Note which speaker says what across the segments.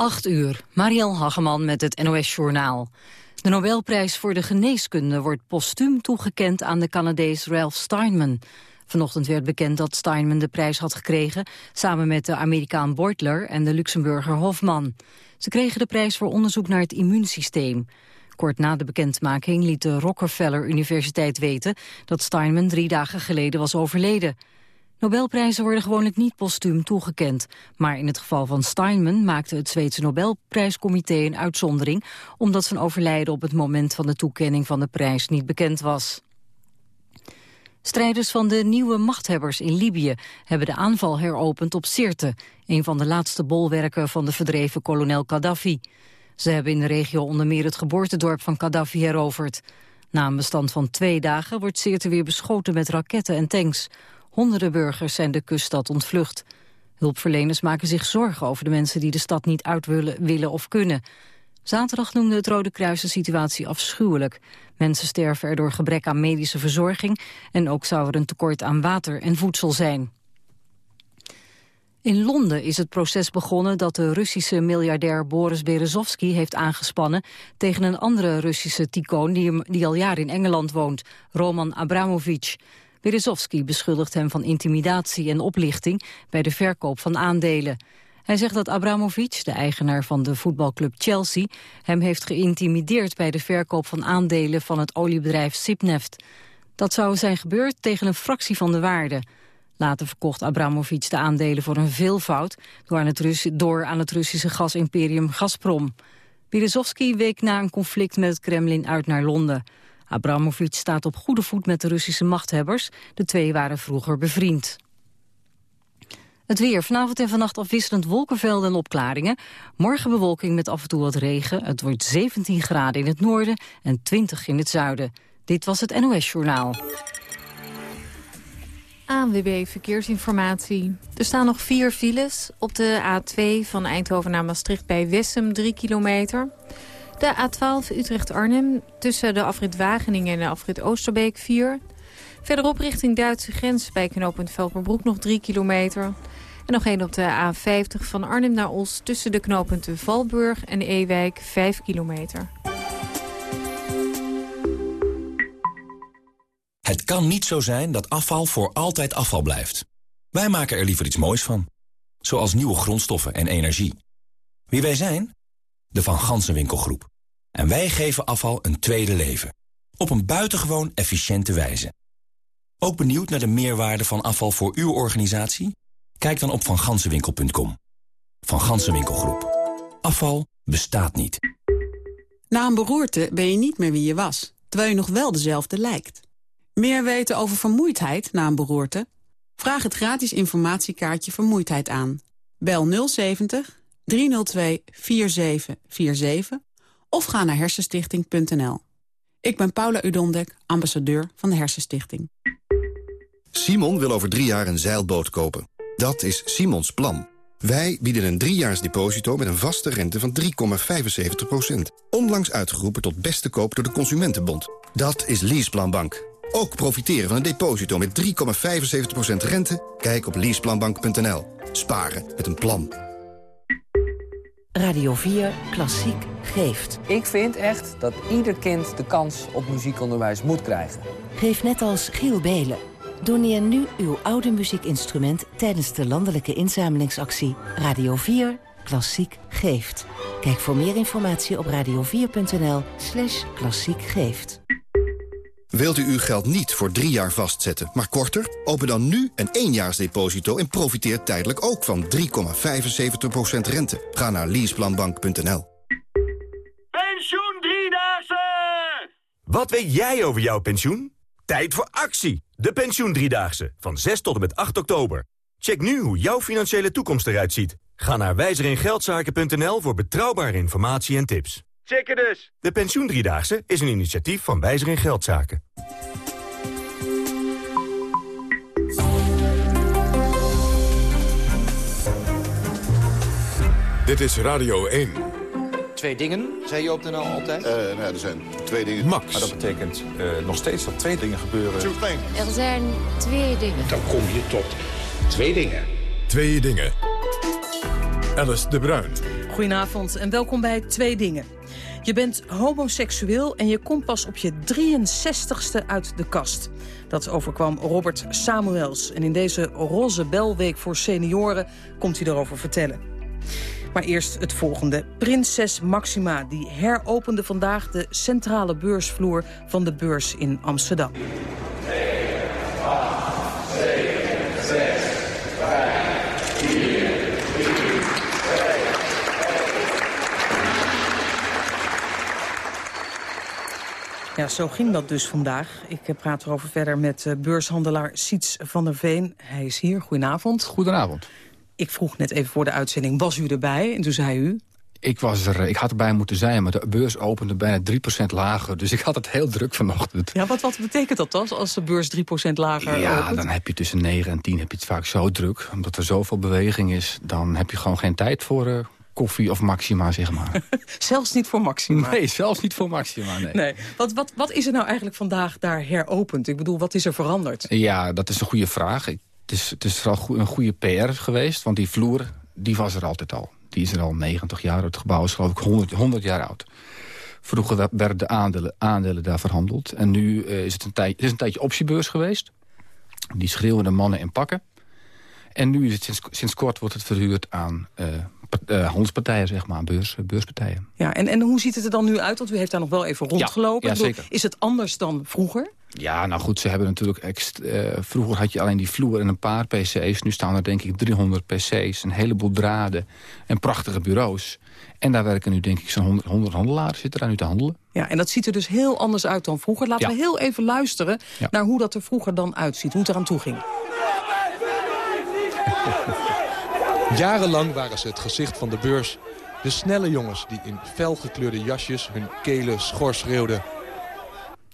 Speaker 1: 8 uur, Marielle Hageman met het NOS-journaal. De Nobelprijs voor de geneeskunde wordt postuum toegekend aan de Canadees Ralph Steinman. Vanochtend werd bekend dat Steinman de prijs had gekregen... samen met de Amerikaan Beutler en de Luxemburger Hofman. Ze kregen de prijs voor onderzoek naar het immuunsysteem. Kort na de bekendmaking liet de Rockefeller Universiteit weten... dat Steinman drie dagen geleden was overleden... Nobelprijzen worden gewoonlijk niet postuum toegekend. Maar in het geval van Steinman maakte het Zweedse Nobelprijscomité een uitzondering... omdat zijn overlijden op het moment van de toekenning van de prijs niet bekend was. Strijders van de nieuwe machthebbers in Libië hebben de aanval heropend op Sirte, een van de laatste bolwerken van de verdreven kolonel Gaddafi. Ze hebben in de regio onder meer het geboortedorp van Gaddafi heroverd. Na een bestand van twee dagen wordt Sirte weer beschoten met raketten en tanks. Honderden burgers zijn de kuststad ontvlucht. Hulpverleners maken zich zorgen over de mensen die de stad niet uit willen, willen of kunnen. Zaterdag noemde het Rode Kruis de situatie afschuwelijk. Mensen sterven er door gebrek aan medische verzorging... en ook zou er een tekort aan water en voedsel zijn. In Londen is het proces begonnen dat de Russische miljardair Boris Berezovsky heeft aangespannen tegen een andere Russische tycoon die, die al jaren in Engeland woont, Roman Abramovich. Berezovsky beschuldigt hem van intimidatie en oplichting bij de verkoop van aandelen. Hij zegt dat Abramovic, de eigenaar van de voetbalclub Chelsea, hem heeft geïntimideerd bij de verkoop van aandelen van het oliebedrijf Sipneft. Dat zou zijn gebeurd tegen een fractie van de waarde. Later verkocht Abramovic de aandelen voor een veelvoud door aan het, door aan het Russische gasimperium Gazprom. Berezovsky week na een conflict met het Kremlin uit naar Londen. Abramovic staat op goede voet met de Russische machthebbers. De twee waren vroeger bevriend. Het weer. Vanavond en vannacht afwisselend wolkenvelden en opklaringen. Morgen bewolking met af en toe wat regen. Het wordt 17 graden in het noorden en 20 in het zuiden. Dit was het NOS Journaal.
Speaker 2: ANWB Verkeersinformatie. Er staan nog vier files op de A2 van Eindhoven naar Maastricht bij Wessem, 3 kilometer. De A12 Utrecht-Arnhem tussen de afrit Wageningen en de afrit Oosterbeek 4. Verderop richting Duitse grens bij knooppunt Velperbroek nog 3 kilometer. En nog één op de A50 van Arnhem naar Os tussen de knooppunten Valburg en Ewijk 5 kilometer.
Speaker 3: Het kan niet zo zijn dat afval voor altijd afval blijft. Wij maken er liever iets moois van. Zoals nieuwe grondstoffen en energie. Wie wij zijn? De Van Gansenwinkelgroep. En wij geven afval een tweede leven. Op een buitengewoon efficiënte wijze. Ook benieuwd naar de meerwaarde van afval voor uw organisatie? Kijk dan op vangansenwinkel.com. Van Gansenwinkelgroep. Afval bestaat niet.
Speaker 4: Na een beroerte ben je niet meer wie je was, terwijl je nog wel dezelfde lijkt. Meer weten over vermoeidheid na een beroerte? Vraag het gratis informatiekaartje Vermoeidheid aan. Bel 070 302 4747 of ga naar hersenstichting.nl. Ik ben Paula Udondek, ambassadeur van de Hersenstichting.
Speaker 5: Simon wil over drie jaar een zeilboot kopen. Dat is Simons plan. Wij bieden een driejaars deposito met een vaste rente van 3,75%. Onlangs uitgeroepen tot beste koop door de Consumentenbond. Dat is Leaseplanbank. Ook profiteren van een deposito met 3,75% rente? Kijk op leaseplanbank.nl. Sparen met een plan.
Speaker 6: Radio 4 Klassiek geeft.
Speaker 7: Ik vind echt dat ieder kind de kans op muziekonderwijs moet krijgen.
Speaker 6: Geef net als Giel Belen. Doneer nu uw oude muziekinstrument tijdens de landelijke inzamelingsactie Radio 4 Klassiek geeft. Kijk voor meer informatie op radio4.nl slash klassiek geeft.
Speaker 5: Wilt u uw geld niet voor drie jaar vastzetten, maar korter? Open dan nu een éénjaarsdeposito en profiteer tijdelijk ook van 3,75% rente. Ga naar leaseplanbank.nl.
Speaker 8: Wat weet jij over jouw pensioen? Tijd voor actie! De Pensioen Driedaagse, van 6 tot en met 8 oktober. Check nu hoe jouw financiële toekomst eruit ziet. Ga naar wijzeringeldzaken.nl voor betrouwbare informatie en tips.
Speaker 9: Checken dus!
Speaker 8: De Pensioendriedaagse is een initiatief van Wijzer in Geldzaken.
Speaker 10: Dit is Radio 1.
Speaker 11: Twee dingen, zei je op de NL altijd?
Speaker 12: Uh, nou, er zijn twee dingen.
Speaker 10: Max.
Speaker 11: Maar dat betekent uh, nog steeds dat twee dingen gebeuren.
Speaker 13: Er zijn twee dingen.
Speaker 12: Dan kom je tot twee dingen.
Speaker 10: Twee dingen. Alice de Bruin.
Speaker 12: Goedenavond en welkom bij Twee Dingen. Je bent homoseksueel en je komt pas op je 63ste uit de kast. Dat overkwam Robert Samuels. En in deze roze belweek voor senioren komt hij erover vertellen. Maar eerst het volgende. Prinses Maxima die heropende vandaag de centrale beursvloer van de beurs in Amsterdam. Ja, zo ging dat dus vandaag. Ik praat erover verder met eh, beurshandelaar Siets van der Veen. Hij is hier. Goedenavond.
Speaker 14: Goedenavond.
Speaker 12: Ik vroeg net even voor de uitzending, was u erbij? En toen zei u...
Speaker 14: Ik, was er, ik had erbij moeten zijn, maar de beurs opende bijna 3% lager. Dus ik had het heel druk vanochtend.
Speaker 12: Ja, wat, wat betekent dat dan, als de beurs 3% lager
Speaker 14: Ja,
Speaker 12: opent?
Speaker 14: dan heb je tussen 9 en 10 heb je het vaak zo druk. Omdat er zoveel beweging is, dan heb je gewoon geen tijd voor uh, koffie of Maxima, zeg maar.
Speaker 12: zelfs niet voor Maxima?
Speaker 14: Nee, zelfs niet voor Maxima, nee.
Speaker 12: nee. Wat, wat, wat is er nou eigenlijk vandaag daar heropend? Ik bedoel, wat is er veranderd?
Speaker 14: Ja, dat is een goede vraag. Ik, het, is, het is vooral een goede PR geweest, want die vloer die was er altijd al. Die is er al 90 jaar. Het gebouw is geloof ik 100, 100 jaar oud. Vroeger werden de aandelen, aandelen daar verhandeld. En nu uh, is het een, tij, is een tijdje optiebeurs geweest. Die schreeuwende mannen in pakken. En nu is het sinds, sinds kort wordt het verhuurd aan uh, uh, handelspartijen, zeg maar, beurs, beurspartijen.
Speaker 12: Ja, en, en hoe ziet het er dan nu uit? Want u heeft daar nog wel even rondgelopen.
Speaker 14: Ja, ja, zeker.
Speaker 12: Is het anders dan vroeger?
Speaker 14: Ja, nou goed, ze hebben natuurlijk... Uh, vroeger had je alleen die vloer en een paar pc's. Nu staan er denk ik 300 pc's, een heleboel draden en prachtige bureaus. En daar werken nu denk ik zo'n 100, 100 handelaren zitten daar nu te handelen.
Speaker 12: Ja, en dat ziet er dus heel anders uit dan vroeger. Laten
Speaker 14: ja.
Speaker 12: we heel even luisteren ja. naar hoe dat er vroeger dan uitziet. Hoe het eraan toe ging.
Speaker 15: Jarenlang waren ze het gezicht van de beurs. De snelle jongens die in felgekleurde jasjes hun kelen schor schreeuwden.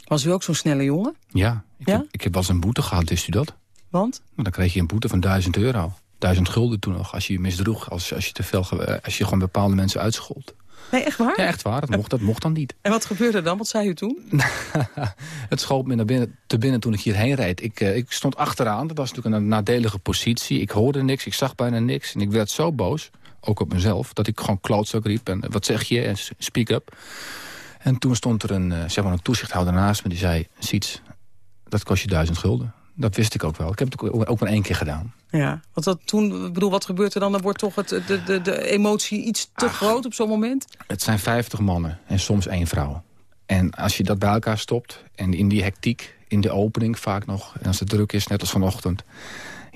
Speaker 12: Was u ook zo'n snelle jongen?
Speaker 14: Ja, ik,
Speaker 12: ja?
Speaker 14: Heb, ik heb wel eens een boete gehad, wist u dat?
Speaker 12: Want?
Speaker 14: Nou, dan kreeg je een boete van 1000 euro. 1000 gulden toen nog, als je je misdroeg. Als, als, je te veel, als je gewoon bepaalde mensen uitschold.
Speaker 12: Nee, echt waar?
Speaker 14: Ja, echt waar. Dat mocht, dat mocht dan niet.
Speaker 12: En wat gebeurde dan? Wat zei u toen?
Speaker 14: het schoot me naar binnen, te binnen toen ik hierheen reed. Ik, uh, ik stond achteraan. Dat was natuurlijk een nadelige positie. Ik hoorde niks. Ik zag bijna niks. En ik werd zo boos, ook op mezelf, dat ik gewoon klootzak riep. En wat zeg je? En speak up. En toen stond er een, uh, zeg maar een toezichthouder naast me. Die zei, Siets, dat kost je duizend gulden. Dat wist ik ook wel. Ik heb het ook, ook maar één keer gedaan.
Speaker 12: Ja, want dat toen, bedoel, wat gebeurt er dan? Dan wordt toch het, de, de, de emotie iets te Ach, groot op zo'n moment?
Speaker 14: Het zijn 50 mannen en soms één vrouw. En als je dat bij elkaar stopt en in die hectiek, in de opening vaak nog... en als het druk is, net als vanochtend,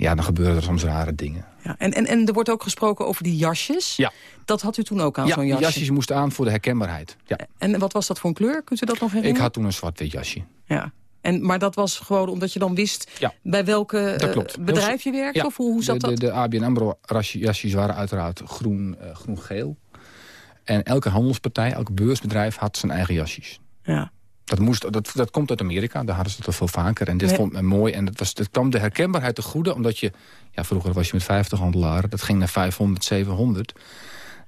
Speaker 14: ja, dan gebeuren er soms rare dingen.
Speaker 12: Ja, en, en, en er wordt ook gesproken over die jasjes.
Speaker 14: Ja.
Speaker 12: Dat had u toen ook aan,
Speaker 14: ja,
Speaker 12: zo'n jasje?
Speaker 14: jasjes moesten aan voor de herkenbaarheid. Ja.
Speaker 12: En wat was dat voor een kleur? Kunt u dat nog herinneren?
Speaker 14: Ik had toen een zwart-wit jasje.
Speaker 12: Ja. En, maar dat was gewoon omdat je dan wist
Speaker 14: ja,
Speaker 12: bij welke uh, bedrijf je werkte?
Speaker 14: Ja,
Speaker 12: of hoe, hoe zat
Speaker 14: de,
Speaker 12: dat?
Speaker 14: De, de ABN AMRO jasjes waren uiteraard groen, uh, groen-geel. En elke handelspartij, elk beursbedrijf had zijn eigen jasjes.
Speaker 12: Ja.
Speaker 14: Dat, moest, dat, dat komt uit Amerika, daar hadden ze het veel vaker. En dit nee. vond men mooi. En dat, was, dat kwam de herkenbaarheid te goede, omdat je... Ja, vroeger was je met 50 handelaren, dat ging naar 500, 700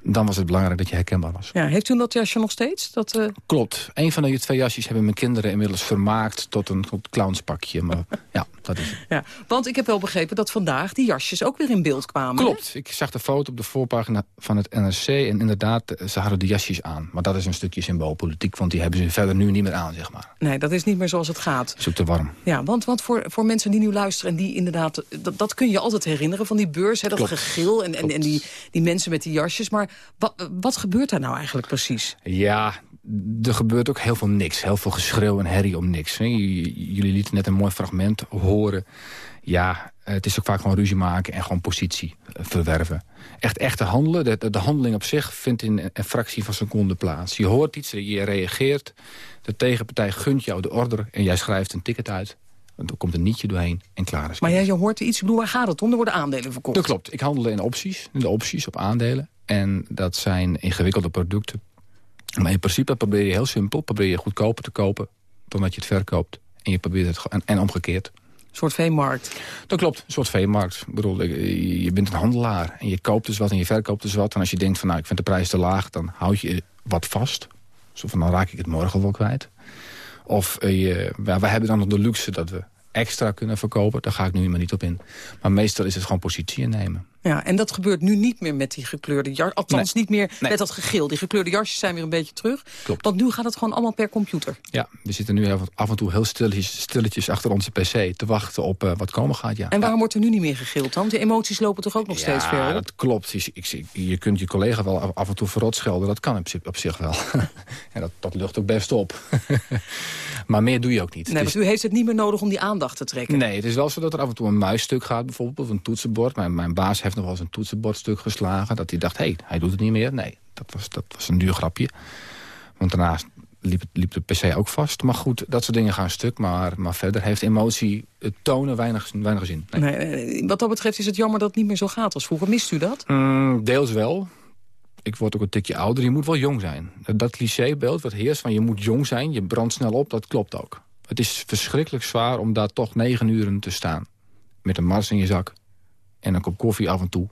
Speaker 14: dan was het belangrijk dat je herkenbaar was.
Speaker 12: Ja, heeft u dat jasje nog steeds? Dat, uh...
Speaker 14: Klopt. Een van die twee jasjes hebben mijn kinderen inmiddels vermaakt tot een tot clownspakje. Maar ja, dat is het.
Speaker 12: Ja, want ik heb wel begrepen dat vandaag die jasjes ook weer in beeld kwamen.
Speaker 14: Klopt. Hè? Ik zag de foto op de voorpagina van het NRC en inderdaad, ze hadden de jasjes aan. Maar dat is een stukje symboolpolitiek, want die hebben ze verder nu niet meer aan, zeg maar.
Speaker 12: Nee, dat is niet meer zoals het gaat.
Speaker 14: Is ook te warm.
Speaker 12: Ja, want, want voor, voor mensen die nu luisteren en die inderdaad, dat, dat kun je altijd herinneren van die beurs, hè, dat
Speaker 14: Klopt.
Speaker 12: gegil en, en, en die, die mensen met die jasjes. Maar wat, wat gebeurt daar nou eigenlijk precies?
Speaker 14: Ja, er gebeurt ook heel veel niks. Heel veel geschreeuw en herrie om niks. Jullie lieten net een mooi fragment horen. Ja, het is ook vaak gewoon ruzie maken en gewoon positie verwerven. Echt echte handelen, de, de handeling op zich vindt in een fractie van seconde plaats. Je hoort iets, je reageert. De tegenpartij gunt jou de order en jij schrijft een ticket uit. Er komt een nietje doorheen en klaar is
Speaker 12: Maar ja, je hoort iets, ik bedoel, waar gaat het om? Er worden aandelen verkocht.
Speaker 14: Dat klopt. Ik handelde in opties, in de opties op aandelen. En dat zijn ingewikkelde producten. Maar in principe probeer je heel simpel, probeer je goedkoper te kopen dan dat je het verkoopt. En je probeert het en, en omgekeerd.
Speaker 12: Een soort veemarkt.
Speaker 14: Dat klopt, een soort veemarkt. Ik bedoel, je bent een handelaar en je koopt dus wat en je verkoopt dus wat. En als je denkt van nou, ik vind de prijs te laag, dan houd je wat vast. Zo van, dan raak ik het morgen wel kwijt. Of je, ja, we hebben dan nog de luxe dat we extra kunnen verkopen. Daar ga ik nu maar niet op in. Maar meestal is het gewoon positie innemen.
Speaker 12: Ja, en dat gebeurt nu niet meer met die gekleurde jas. Althans, niet meer met dat gegil. Die gekleurde jasjes zijn weer een beetje terug.
Speaker 14: Klopt.
Speaker 12: Want nu gaat het gewoon allemaal per computer.
Speaker 14: Ja, we zitten nu af en toe heel stilletjes, stilletjes achter onze pc... te wachten op uh, wat komen gaat, ja.
Speaker 12: En waarom wordt er nu niet meer gegild dan? De emoties lopen toch ook nog steeds verder?
Speaker 14: Ja, dat klopt. Je, ik, je kunt je collega wel af en toe verrot schelden. Dat kan op, op zich wel. en dat, dat lucht ook best op. maar meer doe je ook niet.
Speaker 12: Nee, want u heeft het niet meer nodig om die aandacht te trekken.
Speaker 14: Nee, het is wel zo dat er af en toe een muisstuk gaat bijvoorbeeld... of een toetsenbord. Mijn, mijn baas heeft nog wel eens een toetsenbordstuk geslagen. Dat hij dacht, hé, hey, hij doet het niet meer. Nee, dat was, dat was een duur grapje. Want daarnaast liep, liep de PC ook vast. Maar goed, dat soort dingen gaan stuk. Maar, maar verder heeft emotie het tonen weinig, weinig zin.
Speaker 12: Nee. nee. wat dat betreft is het jammer dat het niet meer zo gaat als vroeger. Mist u dat?
Speaker 14: Mm, deels wel. Ik word ook een tikje ouder. Je moet wel jong zijn. Dat, dat clichébeeld wat heerst van je moet jong zijn. Je brandt snel op, dat klopt ook. Het is verschrikkelijk zwaar om daar toch negen uren te staan. Met een mars in je zak. En een kop koffie af en toe.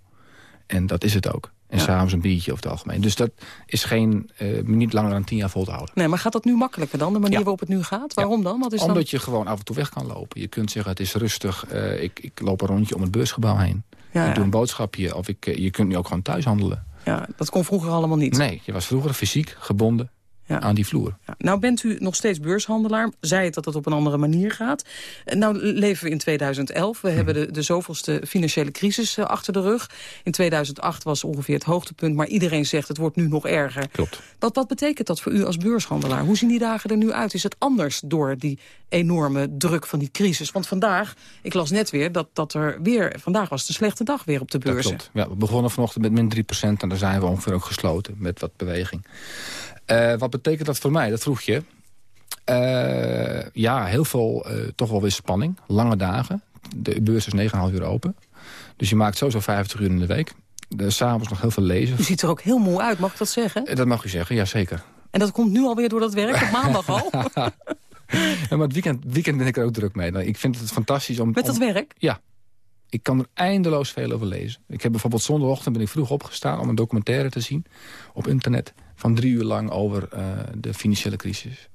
Speaker 14: En dat is het ook. En ja. s'avonds een biertje over het algemeen. Dus dat is geen, uh, niet langer dan tien jaar vol te houden.
Speaker 12: Nee, maar gaat dat nu makkelijker dan, de manier ja. waarop het nu gaat? Waarom dan? Wat is
Speaker 14: Omdat
Speaker 12: dan...
Speaker 14: je gewoon af en toe weg kan lopen. Je kunt zeggen, het is rustig. Uh, ik, ik loop een rondje om het beursgebouw heen. Ja, ik doe een boodschapje. Of ik, uh, je kunt nu ook gewoon thuis handelen.
Speaker 12: Ja, dat kon vroeger allemaal niet.
Speaker 14: Nee, je was vroeger fysiek gebonden ja. aan die vloer.
Speaker 12: Ja. Nou bent u nog steeds beurshandelaar. Zei het dat het op een andere manier gaat. Nou leven we in 2011. We hmm. hebben de, de zoveelste financiële crisis uh, achter de rug. In 2008 was ongeveer het hoogtepunt. Maar iedereen zegt het wordt nu nog erger.
Speaker 14: Klopt.
Speaker 12: Wat, wat betekent dat voor u als beurshandelaar? Hoe zien die dagen er nu uit? Is het anders door die enorme druk van die crisis? Want vandaag, ik las net weer dat, dat er weer... Vandaag was de slechte dag weer op de.
Speaker 14: Dat klopt. Ja, we begonnen vanochtend met min 3% en daar zijn we ongeveer ook gesloten met wat beweging. Uh, wat betekent dat voor mij? Dat vroeg je. Uh, ja, heel veel, uh, toch wel weer spanning. Lange dagen. De beurs is 9,5 uur open. Dus je maakt sowieso 50 uur in de week. S'avonds nog heel veel lezen.
Speaker 12: U ziet er ook heel moe uit, mag ik dat zeggen?
Speaker 14: Dat mag u zeggen, ja zeker.
Speaker 12: En dat komt nu alweer door dat werk, op maandag al?
Speaker 14: ja, maar het weekend, weekend ben ik er ook druk mee. Ik vind het fantastisch om...
Speaker 12: Met dat
Speaker 14: om,
Speaker 12: werk?
Speaker 14: Ja. Ik kan er eindeloos veel over lezen. Ik heb bijvoorbeeld zondagochtend ben ik vroeg opgestaan om een documentaire te zien op internet van drie uur lang over uh, de financiële crisis.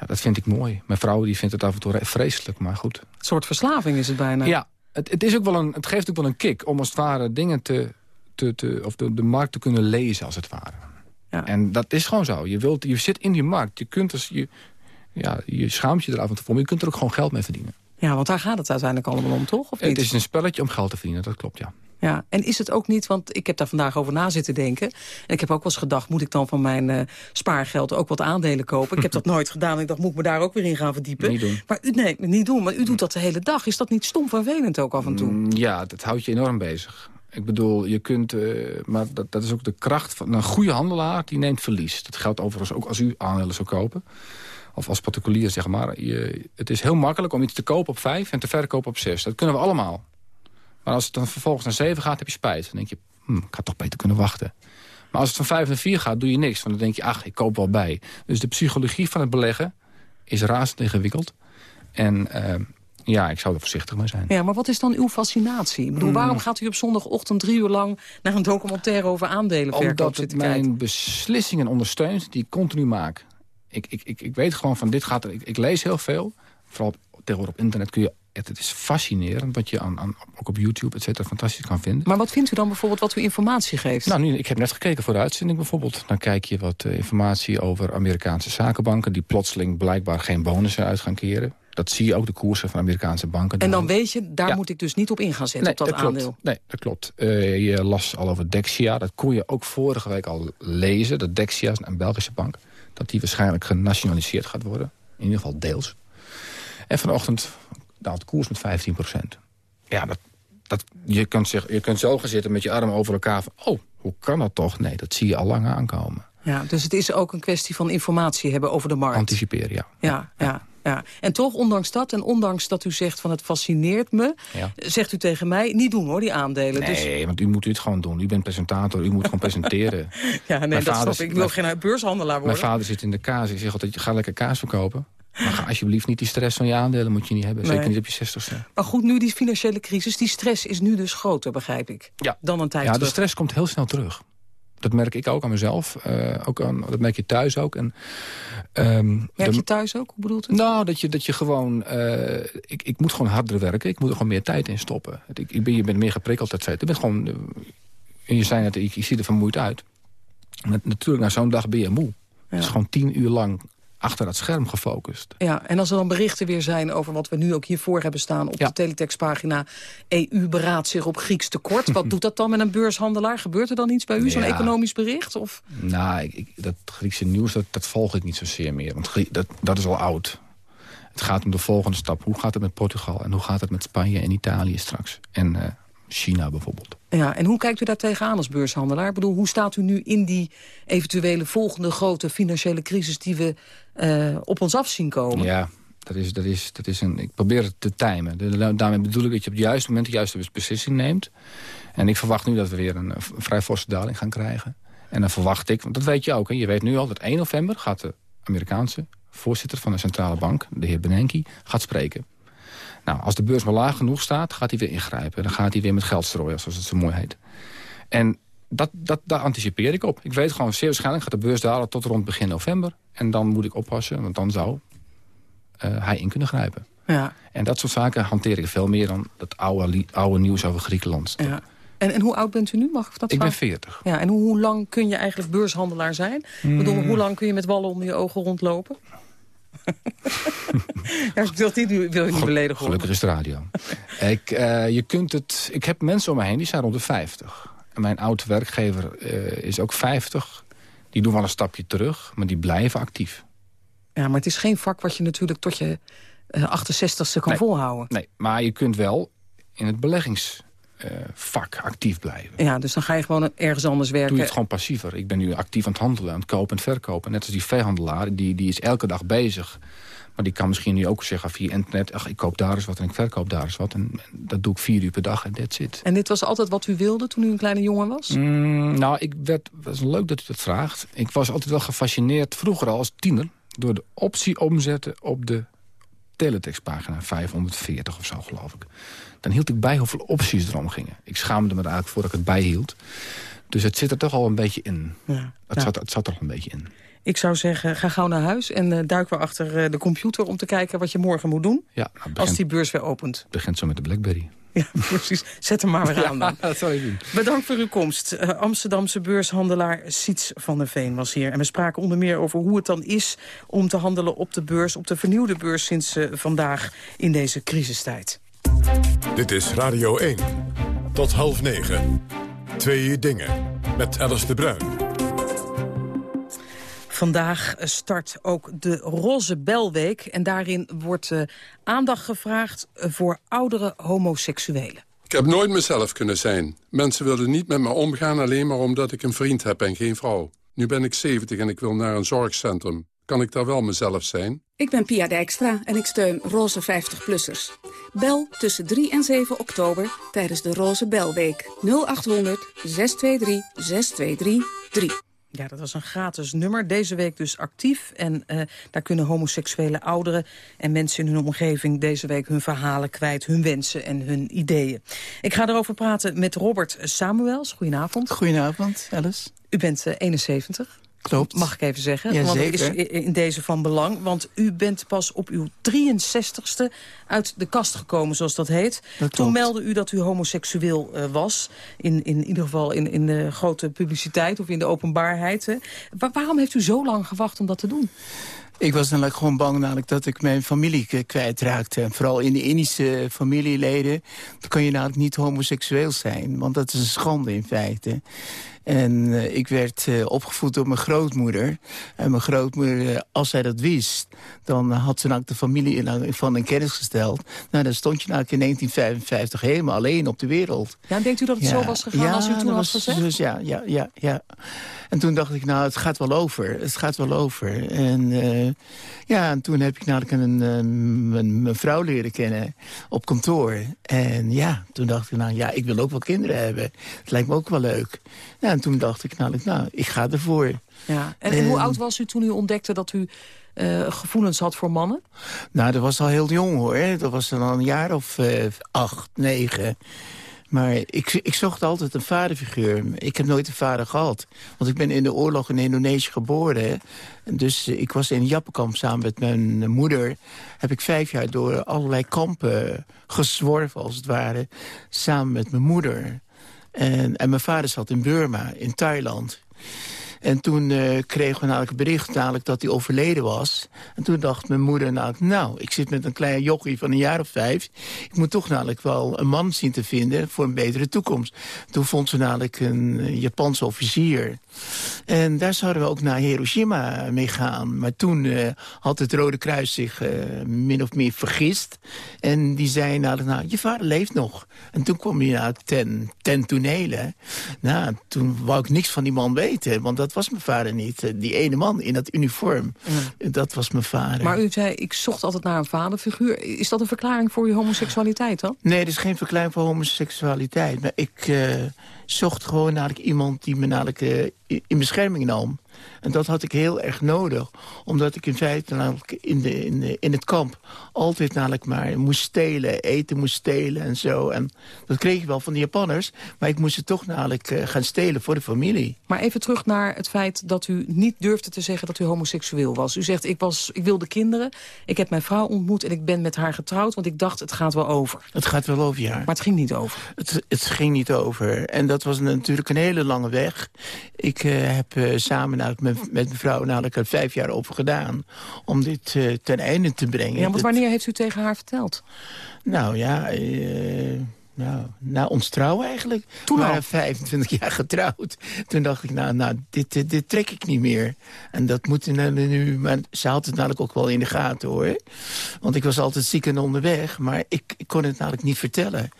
Speaker 14: Ja, dat vind ik mooi. Mijn vrouw die vindt het af en toe vreselijk, maar goed.
Speaker 12: Een soort verslaving is het bijna.
Speaker 14: Ja, het, het, is ook wel een, het geeft ook wel een kick om als het ware dingen te... te, te of de, de markt te kunnen lezen als het ware. Ja. En dat is gewoon zo. Je, wilt, je zit in die markt. Je, kunt dus, je, ja, je schaamt je er af en toe voor, maar je kunt er ook gewoon geld mee verdienen.
Speaker 12: Ja, want daar gaat het uiteindelijk allemaal om, toch? Of
Speaker 14: niet? Het is een spelletje om geld te verdienen, dat klopt, ja.
Speaker 12: Ja, en is het ook niet, want ik heb daar vandaag over na zitten denken. En ik heb ook wel eens gedacht, moet ik dan van mijn uh, spaargeld ook wat aandelen kopen? Ik heb dat nooit gedaan. Ik dacht, moet ik me daar ook weer in gaan verdiepen?
Speaker 14: Niet doen.
Speaker 12: Maar u, nee, niet doen. Maar u doet dat de hele dag. Is dat niet stom vervelend ook af en toe? Mm,
Speaker 14: ja, dat houdt je enorm bezig. Ik bedoel, je kunt, uh, maar dat, dat is ook de kracht van een goede handelaar, die neemt verlies. Dat geldt overigens ook als u aandelen zou kopen of als particulier zeg maar. Je, het is heel makkelijk om iets te kopen op 5 en te verkopen op 6. Dat kunnen we allemaal. Maar als het dan vervolgens naar 7 gaat, heb je spijt. Dan denk je, hm, ik had toch beter kunnen wachten. Maar als het van 5 naar 4 gaat, doe je niks. Want dan denk je, ach, ik koop wel bij. Dus de psychologie van het beleggen is razend ingewikkeld. En uh, ja, ik zou er voorzichtig mee zijn.
Speaker 12: Ja, maar wat is dan uw fascinatie? Ik bedoel, mm. waarom gaat u op zondagochtend drie uur lang... naar een documentaire over aandelen
Speaker 14: Omdat het mijn beslissingen ondersteunt die ik continu maak ik, ik, ik, ik weet gewoon van dit gaat er... Ik, ik lees heel veel. Vooral tegenwoordig op internet kun je... Het, het is fascinerend wat je aan, aan, ook op YouTube et cetera, fantastisch kan vinden.
Speaker 12: Maar wat vindt u dan bijvoorbeeld wat u informatie geeft?
Speaker 14: Nou, nu, ik heb net gekeken voor de uitzending bijvoorbeeld. Dan kijk je wat uh, informatie over Amerikaanse zakenbanken... die plotseling blijkbaar geen bonussen uit gaan keren. Dat zie je ook, de koersen van Amerikaanse banken.
Speaker 12: En dan weet je, daar ja. moet ik dus niet op in gaan zetten,
Speaker 14: nee,
Speaker 12: op dat,
Speaker 14: dat
Speaker 12: aandeel.
Speaker 14: Klopt. Nee, dat klopt. Uh, je las al over Dexia. Dat kon je ook vorige week al lezen. Dat Dexia is een Belgische bank dat die waarschijnlijk genationaliseerd gaat worden. In ieder geval deels. En vanochtend daalt de koers met 15 procent. Ja, dat, dat, je, kunt zich, je kunt zo gaan zitten met je armen over elkaar. Van, oh, hoe kan dat toch? Nee, dat zie je al lang aankomen.
Speaker 12: Ja, dus het is ook een kwestie van informatie hebben over de markt.
Speaker 14: Anticiperen, ja.
Speaker 12: Ja, ja. ja. Ja. En toch, ondanks dat en ondanks dat u zegt van het fascineert me...
Speaker 14: Ja.
Speaker 12: zegt u tegen mij, niet doen hoor, die aandelen.
Speaker 14: Nee,
Speaker 12: dus...
Speaker 14: want u moet het gewoon doen. U bent presentator, u moet gewoon presenteren.
Speaker 12: Ja, nee,
Speaker 14: mijn
Speaker 12: dat snap ik. Ik wil geen beurshandelaar worden.
Speaker 14: Mijn vader zit in de kaas. Ik zeg altijd, ga lekker kaas verkopen. Maar ga alsjeblieft niet die stress van je aandelen moet je niet hebben. Zeker
Speaker 12: Nee.
Speaker 14: niet op je 60
Speaker 12: Maar goed, nu die financiële crisis, die stress is nu dus groter, begrijp ik.
Speaker 14: Ja.
Speaker 12: Dan een tijd
Speaker 14: Ja, de stress komt heel snel terug. Dat merk ik ook aan mezelf. Uh, ook aan, dat merk je thuis ook. En,
Speaker 12: um, merk je thuis ook? Hoe bedoelt het?
Speaker 14: Nou, dat je, dat je gewoon... Uh, ik, ik moet gewoon harder werken. Ik moet er gewoon meer tijd in stoppen. Ik, ik ben, je bent meer geprikkeld, et cetera. Ik ben gewoon... Uh, je zei net, ik, ik zie er vermoeid uit. natuurlijk, na zo'n dag ben je moe. Ja. Het is gewoon tien uur lang achter dat scherm gefocust.
Speaker 12: Ja, en als er dan berichten weer zijn over wat we nu ook hiervoor hebben staan... op de teletextpagina EU beraadt zich op Grieks tekort. wat doet dat dan met een beurshandelaar? Gebeurt er dan iets bij u, zo'n economisch bericht? Of?
Speaker 14: Nou, ik, dat Griekse nieuws, dat, dat volg ik niet zozeer meer. Want dat, dat is al oud. Het gaat om de volgende stap. Hoe gaat het met Portugal en hoe gaat het met Spanje en Italië straks? En uh, China bijvoorbeeld.
Speaker 12: Ja, en hoe kijkt u daar tegenaan als beurshandelaar? Ik bedoel, hoe staat u nu in die eventuele volgende grote financiële crisis... die we uh, op ons af zien komen?
Speaker 14: Ja, dat is, dat is, dat is een, ik probeer het te timen. Daarmee bedoel ik dat je op het juiste moment de juiste beslissing neemt. En ik verwacht nu dat we weer een, vrij forse daling gaan krijgen. En dan verwacht ik, want dat weet je ook... Hè, je weet nu al dat 1 november gaat de Amerikaanse voorzitter van de centrale bank... de heer Bernanke, gaat spreken. Nou, als de beurs maar laag genoeg staat, gaat hij weer ingrijpen. Dan gaat hij weer met geld strooien, zoals het zo mooi heet. En dat, dat, daar anticipeer ik op. Ik weet gewoon, zeer waarschijnlijk gaat de beurs dalen tot rond begin november. En dan moet ik oppassen, want dan zou uh, hij in kunnen grijpen.
Speaker 12: Ja.
Speaker 14: En dat soort zaken hanteer ik veel meer dan dat oude, oude nieuws over Griekenland.
Speaker 12: Ja. En, en hoe oud bent u nu? Mag ik dat
Speaker 14: Ik ben 40.
Speaker 12: Ja, en hoe, hoe, lang kun je eigenlijk beurshandelaar zijn? Mm. Ik bedoel, hmm. hoe lang kun je met wallen om je ogen rondlopen? Ja, ik wil, die, wil je niet beledigen.
Speaker 14: Gelukkig is de radio. ik, uh, je kunt het, ik heb mensen om me heen, die zijn rond de 50. En mijn oude werkgever uh, is ook 50. Die doen wel een stapje terug, maar die blijven actief.
Speaker 12: Ja, maar het is geen vak wat je natuurlijk tot je uh, 68ste kan
Speaker 14: nee,
Speaker 12: volhouden.
Speaker 14: Nee, maar je kunt wel in het beleggings vak actief blijven.
Speaker 12: Ja, dus dan ga je gewoon ergens anders werken.
Speaker 14: Doe je het gewoon passiever. Ik ben nu actief aan het handelen, aan het kopen en verkopen. Net als die veehandelaar, die, die is elke dag bezig. Maar die kan misschien nu ook zeggen via internet... ach, ik koop daar eens wat en ik verkoop daar eens wat. En, dat doe ik vier uur per dag en that's it.
Speaker 12: En dit was altijd wat u wilde toen u een kleine jongen was?
Speaker 14: Mm, nou, ik werd, het is leuk dat u dat vraagt. Ik was altijd wel gefascineerd, vroeger al als tiener... door de optie omzetten op de teletextpagina 540 of zo, geloof ik dan hield ik bij hoeveel opties erom gingen. Ik schaamde me er eigenlijk voor dat ik het bijhield. Dus het zit er toch al een beetje in. Ja, het, Zat, het zat er al een beetje in.
Speaker 12: Ik zou zeggen, ga gauw naar huis en uh, duik weer achter uh, de computer... om te kijken wat je morgen moet doen
Speaker 14: ja, nou, begint,
Speaker 12: als die beurs weer opent.
Speaker 14: Het begint zo met de Blackberry.
Speaker 12: Ja, precies. Zet hem maar weer aan dan.
Speaker 14: Ja, dat zal je doen.
Speaker 12: Bedankt voor uw komst. Uh, Amsterdamse beurshandelaar Siets van der Veen was hier. En we spraken onder meer over hoe het dan is om te handelen op de beurs... op de vernieuwde beurs sinds vandaag in deze crisistijd.
Speaker 10: Dit is Radio 1. Tot half negen. Twee dingen. Met Alice de Bruin.
Speaker 12: Vandaag start ook de Roze Belweek. En daarin wordt uh, aandacht gevraagd voor oudere homoseksuelen.
Speaker 16: Ik heb nooit mezelf kunnen zijn. Mensen wilden niet met me omgaan alleen maar omdat ik een vriend heb en geen vrouw. Nu ben ik 70 en ik wil naar een zorgcentrum. Kan ik daar wel mezelf zijn?
Speaker 17: Ik ben Pia Dijkstra en ik steun Roze 50-plussers. Bel tussen 3 en 7 oktober tijdens de Roze Belweek 0800 623 6233.
Speaker 12: Ja, dat was een gratis nummer. Deze week dus actief. En uh, daar kunnen homoseksuele ouderen en mensen in hun omgeving... deze week hun verhalen kwijt, hun wensen en hun ideeën. Ik ga erover praten met Robert Samuels. Goedenavond.
Speaker 18: Goedenavond, Alice.
Speaker 12: U bent uh, 71.
Speaker 18: Klopt.
Speaker 12: Mag ik even zeggen?
Speaker 18: Ja,
Speaker 12: want is in deze van belang. Want u bent pas op uw 63ste uit de kast gekomen, zoals dat heet.
Speaker 18: Dat
Speaker 12: Toen meldde u dat u homoseksueel uh, was. In, in ieder geval in, in de grote publiciteit of in de openbaarheid. Hè. Waar, waarom heeft u zo lang gewacht om dat te doen?
Speaker 18: Ik was namelijk gewoon bang namelijk dat ik mijn familie kwijtraakte. En vooral in de Indische familieleden dan kan je namelijk niet homoseksueel zijn. Want dat is een schande in feite. En uh, ik werd uh, opgevoed door mijn grootmoeder. En mijn grootmoeder, uh, als zij dat wist... dan had ze nou de familie van een kennis gesteld. Nou, dan stond je nou in 1955 helemaal alleen op de wereld.
Speaker 12: Ja, en denkt u dat het
Speaker 18: ja.
Speaker 12: zo was gegaan
Speaker 18: ja,
Speaker 12: als u toen
Speaker 18: was,
Speaker 12: gezegd?
Speaker 18: Dus, ja, ja, ja, ja. En toen dacht ik, nou, het gaat wel over. Het gaat wel over. En ja, en toen heb ik namelijk een, een, mijn vrouw leren kennen op kantoor. En ja, toen dacht ik, nou ja, ik wil ook wel kinderen hebben. Het lijkt me ook wel leuk. Ja, en toen dacht ik namelijk, nou, ik ga ervoor.
Speaker 12: Ja. En, en hoe oud was u toen u ontdekte dat u uh, gevoelens had voor mannen?
Speaker 18: Nou, dat was al heel jong hoor. Dat was dan al een jaar of uh, acht, negen. Maar ik, ik zocht altijd een vaderfiguur. Ik heb nooit een vader gehad. Want ik ben in de oorlog in Indonesië geboren. Dus ik was in jappenkamp samen met mijn moeder. Heb ik vijf jaar door allerlei kampen gezworven, als het ware. Samen met mijn moeder. En, mijn vader zat in Burma, in Thailand. En toen uh, kregen we namelijk bericht namelijk dat hij overleden was. En toen dacht mijn moeder namelijk, nou, ik zit met een klein jochie van een jaar of vijf. Ik moet toch namelijk wel een man zien te vinden voor een betere toekomst. Toen vond ze namelijk een Japanse officier. En daar zouden we ook naar Hiroshima mee gaan. Maar toen uh, had het Rode Kruis zich min of meer vergist. En die zei namelijk, nou, je vader leeft nog. En toen kwam hij naar ten, ten tonele. Nou, toen wou ik niks van die man weten, want dat was mijn vader niet. Eh, die ene man in dat uniform, dat was mijn vader.
Speaker 12: Maar u zei, ik zocht altijd naar een vaderfiguur. Is dat een verklaring voor je homoseksualiteit dan?
Speaker 18: Nee, dat is geen verklaring voor homoseksualiteit. Maar ik uh, zocht gewoon naar iemand die me uh, in bescherming nam. En dat had ik heel erg nodig. Omdat ik in feite namelijk in, de, in, de, in het kamp altijd namelijk maar moest stelen. Eten moest stelen en zo. En dat kreeg ik wel van de Japanners. Maar ik moest het toch namelijk uh, gaan stelen voor de familie.
Speaker 12: Maar even terug naar het feit dat u niet durfde te zeggen dat u homoseksueel was. U zegt, ik, was, ik wilde kinderen. Ik heb mijn vrouw ontmoet en ik ben met haar getrouwd. Want ik dacht, het gaat wel over.
Speaker 18: Het gaat wel over, ja. Maar
Speaker 12: het ging niet over.
Speaker 18: Het, het ging niet over. En dat was natuurlijk een hele lange weg. Ik uh, heb uh, samen met, met mijn vrouw namelijk er vijf jaar over gedaan... om dit uh, ten einde te brengen.
Speaker 12: Ja, want wanneer heeft u tegen haar verteld?
Speaker 18: Nou ja... Uh, nou, na ons trouwen eigenlijk. Toen waren 25 jaar getrouwd. Toen dacht ik, nou, nou dit, dit, trek ik niet meer. En dat moet nu... Maar ze had het namelijk ook wel in de gaten, hoor. Want ik was altijd ziek en onderweg. Maar ik, ik kon het namelijk niet vertellen.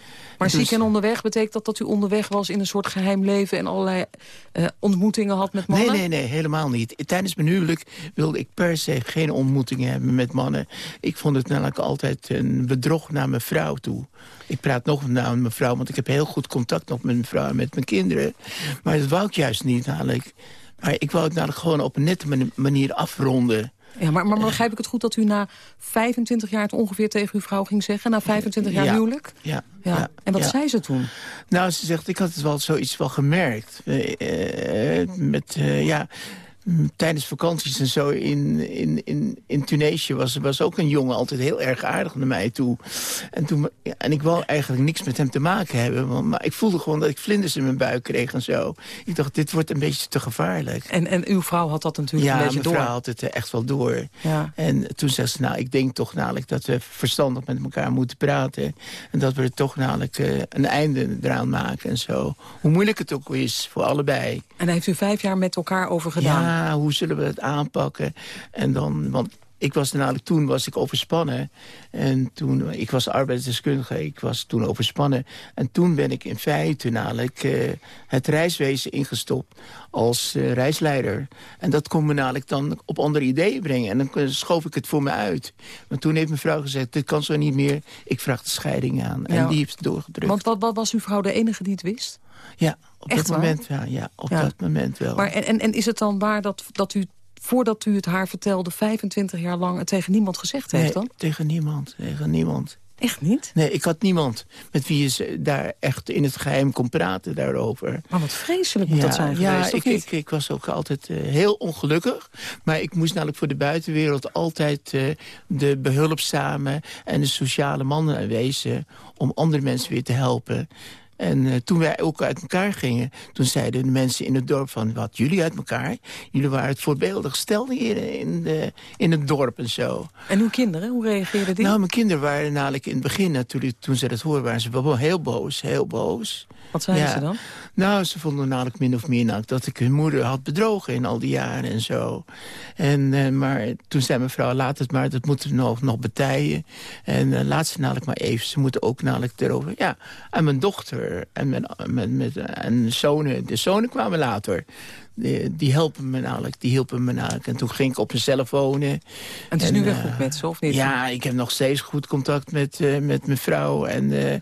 Speaker 12: Maar ziek en onderweg, betekent dat dat u onderweg was in een soort geheim leven... en allerlei uh, ontmoetingen had met mannen?
Speaker 18: Nee, nee, nee, helemaal niet. Tijdens mijn huwelijk wilde ik per se geen ontmoetingen hebben met mannen. Ik vond het namelijk altijd een bedrog naar mijn vrouw toe. Ik praat nog naar mijn vrouw, want ik heb heel goed contact nog met mijn vrouw en met mijn kinderen. Maar dat wou ik juist niet namelijk. Maar ik wou het namelijk gewoon op een nette manier afronden.
Speaker 12: Ja, maar, maar begrijp ik het goed dat u na 25 jaar het ongeveer tegen uw vrouw ging zeggen? Na 25 jaar
Speaker 18: ja,
Speaker 12: huwelijk?
Speaker 18: Ja.
Speaker 12: ja. En wat zei ze toen?
Speaker 18: Nou, ze zegt, ik had het wel zoiets wel gemerkt. Uh, uh, met, uh, ja, tijdens vakanties en zo in, in, in, in Tunesië was, was ook een jongen altijd heel erg aardig naar mij toe. En, toen, en ik wou eigenlijk niks met hem te maken hebben. Maar, maar, ik voelde gewoon dat ik vlinders in mijn buik kreeg en zo. Ik dacht, dit wordt een beetje te gevaarlijk.
Speaker 12: En, en uw vrouw had dat natuurlijk
Speaker 18: ja,
Speaker 12: een beetje door?
Speaker 18: Ja, mijn vrouw had het echt wel door.
Speaker 12: Ja.
Speaker 18: En toen zei ze, nou, ik denk toch namelijk dat we verstandig met elkaar moeten praten. En dat we er toch namelijk uh, een einde eraan maken en zo. Hoe moeilijk het ook is voor allebei.
Speaker 12: En daar heeft u vijf jaar met elkaar over gedaan?
Speaker 18: Ja, hoe zullen we het aanpakken? En dan, want ik was namelijk, toen was ik overspannen. En toen, ik was arbeidsdeskundige, ik was toen overspannen. En toen ben ik in feite namelijk uh, het reiswezen ingestopt als uh, reisleider. En dat kon me namelijk dan op andere ideeën brengen. En dan schoof ik het voor me uit. Maar toen heeft mijn vrouw gezegd, dit kan zo niet meer. Ik vraag de scheiding aan. En
Speaker 12: Ja.
Speaker 18: die heeft het doorgedrukt.
Speaker 12: Want wat, wat was uw vrouw de enige die het wist?
Speaker 18: Ja, op
Speaker 12: Echt
Speaker 18: dat
Speaker 12: waar?
Speaker 18: moment, ja, ja, op
Speaker 12: Ja.
Speaker 18: dat moment wel.
Speaker 12: Maar en, en, is het dan waar dat, dat u, voordat u het haar vertelde... 25 jaar lang het tegen niemand gezegd heeft dan?
Speaker 18: tegen niemand, tegen niemand.
Speaker 12: Echt niet?
Speaker 18: Nee, ik had niemand met wie je daar echt in het geheim kon praten daarover.
Speaker 12: Maar wat vreselijk moet dat zijn
Speaker 18: ja,
Speaker 12: geweest,
Speaker 18: ik, ik, ik was ook altijd eh, heel ongelukkig. Maar ik moest namelijk voor de buitenwereld altijd eh, de behulpzame en de sociale man wezen... om andere mensen weer te helpen. En eh, toen wij ook uit elkaar gingen, toen zeiden de mensen in het dorp van... wat, jullie uit elkaar? Jullie waren het voorbeeldig stel hier in, de, in het dorp en zo.
Speaker 12: En uw kinderen, hoe reageerden die?
Speaker 18: Nou, mijn kinderen waren namelijk in het begin natuurlijk... toen ze dat hoorden, waren ze wel heel boos, heel boos.
Speaker 12: Wat zeiden
Speaker 18: Ja.
Speaker 12: ze dan?
Speaker 18: Nou, ze vonden namelijk min of meer namelijk dat ik hun moeder had bedrogen in al die jaren en zo. En, eh, maar toen zei mijn vrouw, laat het maar, dat moeten we nog, nog betijen. En eh, laat ze namelijk maar even, ze moeten ook namelijk erover... Ja, en mijn dochter en mijn, mijn, met, en zonen, de zonen kwamen later. Die, die helpen me namelijk, die hielpen me namelijk. En toen ging ik op mezelf wonen. En
Speaker 12: het is nu weer
Speaker 18: eh,
Speaker 12: goed met ze, of niet?
Speaker 18: Ja, ik heb nog steeds goed contact met, eh, met mijn vrouw. En, eh,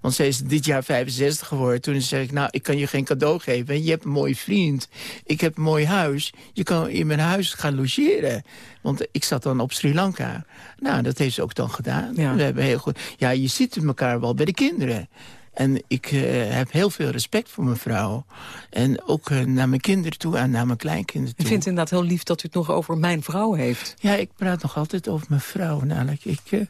Speaker 18: want ze is dit jaar 65 geworden. Toen zei ik, nou, ik kan je geen cadeau geven. Je hebt een mooie vriend. Ik heb een mooi huis. Je kan in mijn huis gaan logeren. Want ik zat dan op Sri Lanka. Nou, dat heeft ze ook dan gedaan.
Speaker 12: Ja.
Speaker 18: We hebben heel goed... Ja, je ziet elkaar wel bij de kinderen. En ik eh, heb heel veel respect voor mijn vrouw. En ook eh, naar mijn kinderen toe en naar mijn kleinkinderen toe.
Speaker 12: Ik vind het inderdaad heel lief dat u het nog over mijn vrouw heeft.
Speaker 18: Ja, ik praat nog altijd over mijn vrouw. Namelijk, ik, eh,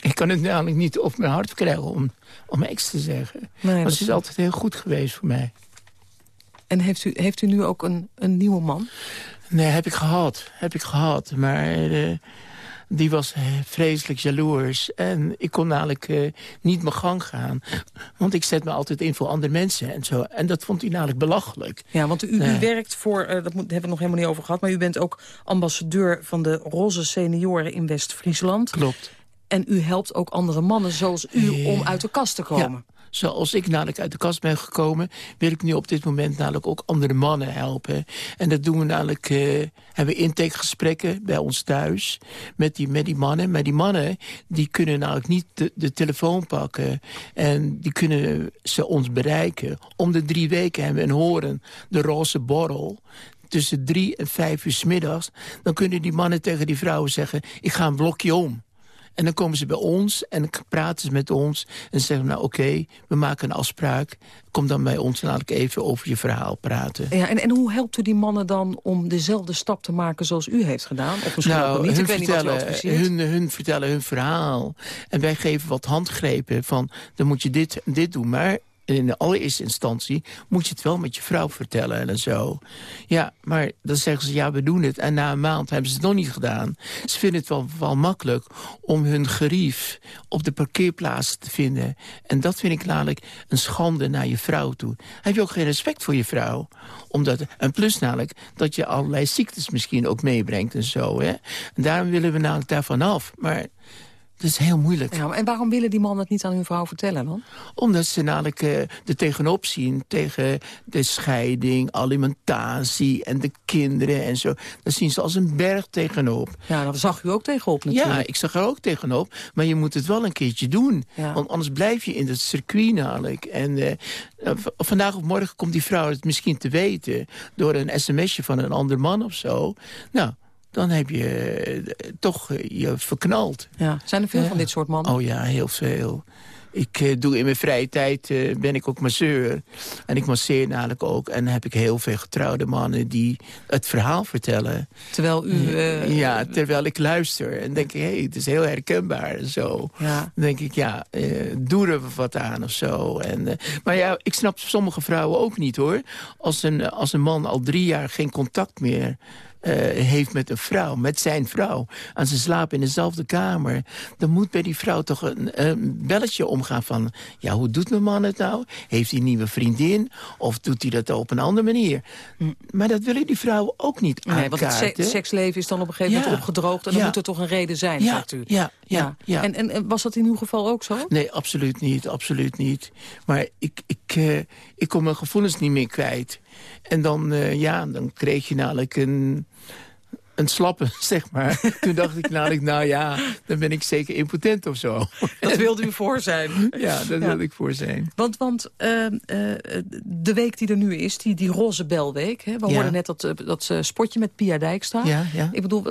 Speaker 18: ik kan het namelijk niet op mijn hart krijgen om, om ex te zeggen.
Speaker 12: Nee,
Speaker 18: ze is altijd heel goed geweest voor mij.
Speaker 12: En heeft u, heeft u nu ook een, een nieuwe man?
Speaker 18: Nee, heb ik gehad. Heb ik gehad. Maar die was eh, vreselijk jaloers. En ik kon namelijk eh, niet mijn gang gaan. Want ik zet me altijd in voor andere mensen en zo. En dat vond hij namelijk belachelijk.
Speaker 12: Ja, want u, werkt voor, eh, dat moet, hebben we nog helemaal niet over gehad... maar u bent ook ambassadeur van de Roze Senioren in West-Friesland.
Speaker 18: Klopt.
Speaker 12: En u helpt ook andere mannen zoals u om uit de kast te komen.
Speaker 18: Ja. Zoals ik namelijk uit de kast ben gekomen... wil ik nu op dit moment namelijk ook andere mannen helpen. En dat doen we namelijk... eh, hebben we intakegesprekken bij ons thuis met die, met die mannen. Maar die mannen die kunnen namelijk niet de, de telefoon pakken. En die kunnen ze ons bereiken. Om de drie weken hebben we een horen, de roze borrel tussen drie en vijf uur 's middags... dan kunnen die mannen tegen die vrouwen zeggen... ik ga een blokje om. En dan komen ze bij ons en dan praten ze met ons. En zeggen, nou oké, we maken een afspraak. Kom dan bij ons namelijk even over je verhaal praten.
Speaker 12: Ja, en, en hoe helpt u die mannen dan om dezelfde stap te maken zoals u heeft gedaan? Of misschien wel niet, ik weet niet wat u adviseert.
Speaker 18: hun, hun vertellen hun verhaal. En wij geven wat handgrepen van, dan moet je dit en dit doen. Maar in de allereerste instantie moet je het wel met je vrouw vertellen en zo. Ja, maar dan zeggen ze, ja, we doen het. En na een maand hebben ze het nog niet gedaan. Ze vinden het wel, wel makkelijk om hun gerief op de parkeerplaats te vinden. En dat vind ik namelijk een schande naar je vrouw toe. Heb je ook geen respect voor je vrouw? Omdat, en plus namelijk dat je allerlei ziektes misschien ook meebrengt en zo. Hè? En daarom willen we namelijk daarvan af. Maar dat is heel moeilijk.
Speaker 12: Ja, en waarom willen die mannen het niet aan hun vrouw vertellen dan?
Speaker 18: Omdat ze namelijk eh, er tegenop zien tegen de scheiding, alimentatie en de kinderen en zo. Daar zien ze als een berg tegenop.
Speaker 12: Ja, daar zag u ook tegenop natuurlijk.
Speaker 18: Ja, ik zag er ook tegenop. Maar je moet het wel een keertje doen.
Speaker 12: Ja.
Speaker 18: Want anders blijf je in het circuit namelijk. En eh, eh, vandaag of morgen komt die vrouw het misschien te weten... door een sms'je van een ander man of zo. Nou, dan heb je eh, toch eh, je verknald.
Speaker 12: Ja. Zijn er veel
Speaker 18: Ja.
Speaker 12: van dit soort mannen?
Speaker 18: Oh ja, heel veel. Ik eh, doe in mijn vrije tijd, ben ik ook masseur. En ik masseer namelijk ook. En dan heb ik heel veel getrouwde mannen die het verhaal vertellen.
Speaker 12: Terwijl u...
Speaker 18: ja, terwijl ik luister. En denk ik, hé, hey, het is heel herkenbaar en zo.
Speaker 12: Ja.
Speaker 18: Dan denk ik, ja, doe er wat aan of zo. En, maar ja, ik snap sommige vrouwen ook niet, hoor. Als een, als een man al drie jaar geen contact meer eh, heeft met een vrouw, met zijn vrouw... en ze slapen in dezelfde kamer... dan moet bij die vrouw toch een, een belletje omgaan van... ja, hoe doet mijn man het nou? Heeft hij een nieuwe vriendin? Of doet hij dat op een andere manier? Maar dat willen die vrouwen ook niet
Speaker 12: Nee, want het se- seksleven is dan op een gegeven moment
Speaker 18: Ja.
Speaker 12: opgedroogd... en dan moet er toch een reden zijn,
Speaker 18: Ja,
Speaker 12: zegt u.
Speaker 18: ja, ja, ja.
Speaker 12: En, en, en was dat in uw geval ook zo?
Speaker 18: Nee, absoluut niet, absoluut niet. Maar ik, ik, eh, ik kon mijn gevoelens niet meer kwijt. En dan, eh, ja, dan kreeg je namelijk een, een slappe, zeg maar. Toen dacht ik namelijk, nou ja, dan ben ik zeker impotent of zo.
Speaker 12: Dat wilde u voor zijn.
Speaker 18: Ja, dat
Speaker 12: Ja.
Speaker 18: wilde ik voor zijn.
Speaker 12: Want, want eh, eh, de week die er nu is, die, die roze belweek... Hè, we
Speaker 18: Ja.
Speaker 12: hoorden net dat, eh, dat spotje met Pia Dijkstra.
Speaker 18: Ja, ja.
Speaker 12: Ik bedoel,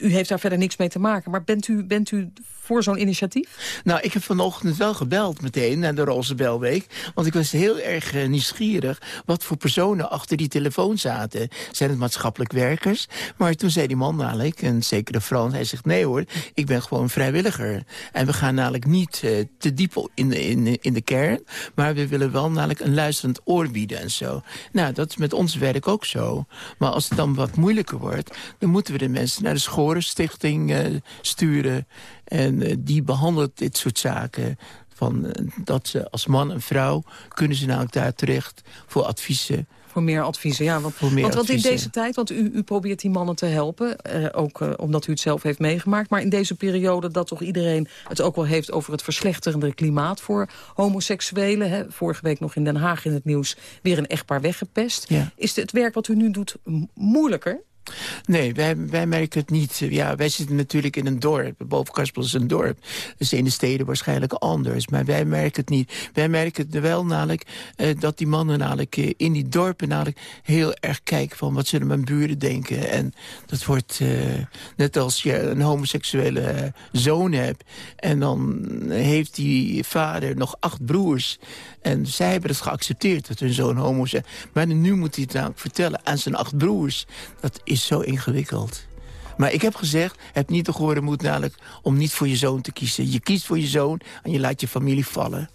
Speaker 12: u heeft daar verder niks mee te maken. Maar bent u, bent u voor zo'n initiatief?
Speaker 18: Nou, ik heb vanochtend wel gebeld meteen naar de Roze Belweek. Want ik was heel erg eh, nieuwsgierig wat voor personen achter die telefoon zaten. Zijn het maatschappelijk werkers? Maar toen zei die man namelijk, een zekere Frans, hij zegt... nee hoor, ik ben gewoon vrijwilliger. En we gaan namelijk niet eh, te diep in de, in, in de kern... maar we willen wel namelijk een luisterend oor bieden en zo. Nou, dat is met ons werk ook zo. Maar als het dan wat moeilijker wordt... dan moeten we de mensen naar de Schorenstichting eh, sturen... En eh, die behandelt dit soort zaken. Van, eh, dat ze als man en vrouw kunnen ze namelijk daar terecht voor adviezen.
Speaker 12: Voor meer adviezen, ja. Want,
Speaker 18: Voor meer
Speaker 12: want, want in deze tijd, want u, u probeert die mannen te helpen... eh, ook eh, omdat u het zelf heeft meegemaakt... maar in deze periode dat toch iedereen het ook wel heeft... over het verslechterende klimaat voor homoseksuelen. Hè. Vorige week nog in Den Haag in het nieuws weer een echtpaar weggepest.
Speaker 18: Ja.
Speaker 12: Is het werk wat u nu doet moeilijker?
Speaker 18: Nee, wij, wij merken het niet. Ja, wij zitten natuurlijk in een dorp. Bovenkaspel is een dorp. Dus in de steden waarschijnlijk anders. Maar wij merken het niet. Wij merken het wel namelijk eh, dat die mannen namelijk eh, in die dorpen namelijk heel erg kijken van wat zullen mijn buren denken. En dat wordt eh, net als je een homoseksuele eh, zoon hebt. En dan heeft die vader nog acht broers. En zij hebben het geaccepteerd dat hun zoon homo is. Maar nu moet hij het namelijk vertellen aan zijn acht broers. Dat is zo ingewikkeld. Maar ik heb gezegd, het niet te horen moet namelijk om niet voor je zoon te kiezen. Je kiest voor je zoon en je laat je familie vallen.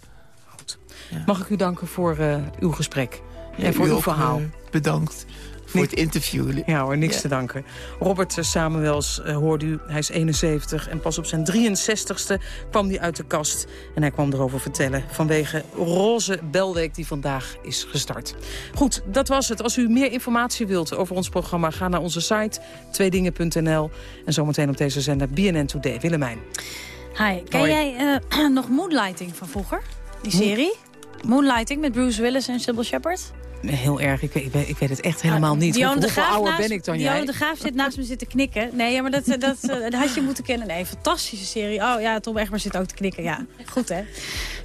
Speaker 12: Mag ik u danken voor uh, uw gesprek en voor uw
Speaker 18: ook,
Speaker 12: verhaal.
Speaker 18: uh, bedankt voor het interview.
Speaker 12: Ja hoor, niks
Speaker 18: Ja.
Speaker 12: te danken. Robert Samuels uh, hoorde u, hij is 71 en pas op zijn 63ste kwam hij uit de kast. En hij kwam erover vertellen vanwege Roze Belweek die vandaag is gestart. Goed, dat was het. Als u meer informatie wilt over ons programma, ga naar onze site tweedingen.nl. En zometeen op deze zender BNN Today. Willemijn.
Speaker 19: Hi, ken
Speaker 12: Hoi.
Speaker 19: jij eh, nog Moonlighting van vroeger? Die serie? Moonlighting met Bruce Willis en Sybil Shepherd?
Speaker 12: Heel erg, ik weet, ik weet, ik weet het echt helemaal niet.
Speaker 19: Dionne
Speaker 12: Hoeveel,
Speaker 19: de Graaf
Speaker 12: ouder
Speaker 19: naast-
Speaker 12: ben ik dan jij?
Speaker 19: de Graaf zit naast me zitten knikken. Nee, ja, maar dat, eh, dat, eh, dat had je moeten kennen. Nee, fantastische serie. Oh ja, Tom Egber zit ook te knikken. Ja, goed hè.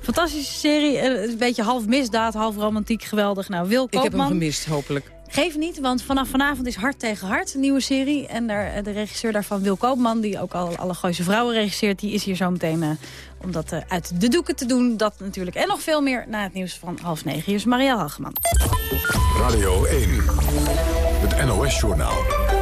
Speaker 19: Fantastische serie. eh, Een beetje half misdaad, half romantiek. Geweldig. Nou, Wil
Speaker 12: Ik heb hem gemist, hopelijk.
Speaker 19: Geef niet, want vanaf vanavond is Hart tegen Hart, een nieuwe serie. En daar, de regisseur daarvan, Wil Koopman, die ook al alle Gooise Vrouwen regisseert... die is hier zo meteen om dat eh, uit de doeken te doen. Dat natuurlijk. En nog veel meer na het nieuws van half negen. Hier is Marielle Hageman.
Speaker 10: Radio 1, het NOS-journaal.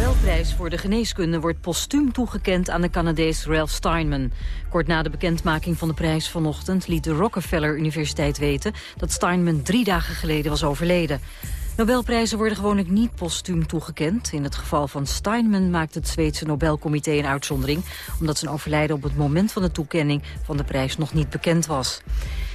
Speaker 1: De Nobelprijs voor de geneeskunde wordt postuum toegekend aan de Canadees Ralph Steinman. Kort na de bekendmaking van de prijs vanochtend liet de Rockefeller Universiteit weten dat Steinman drie dagen geleden was overleden. Nobelprijzen worden gewoonlijk niet postuum toegekend. In het geval van Steinman maakt het Zweedse Nobelcomité een uitzondering... omdat zijn overlijden op het moment van de toekenning van de prijs nog niet bekend was.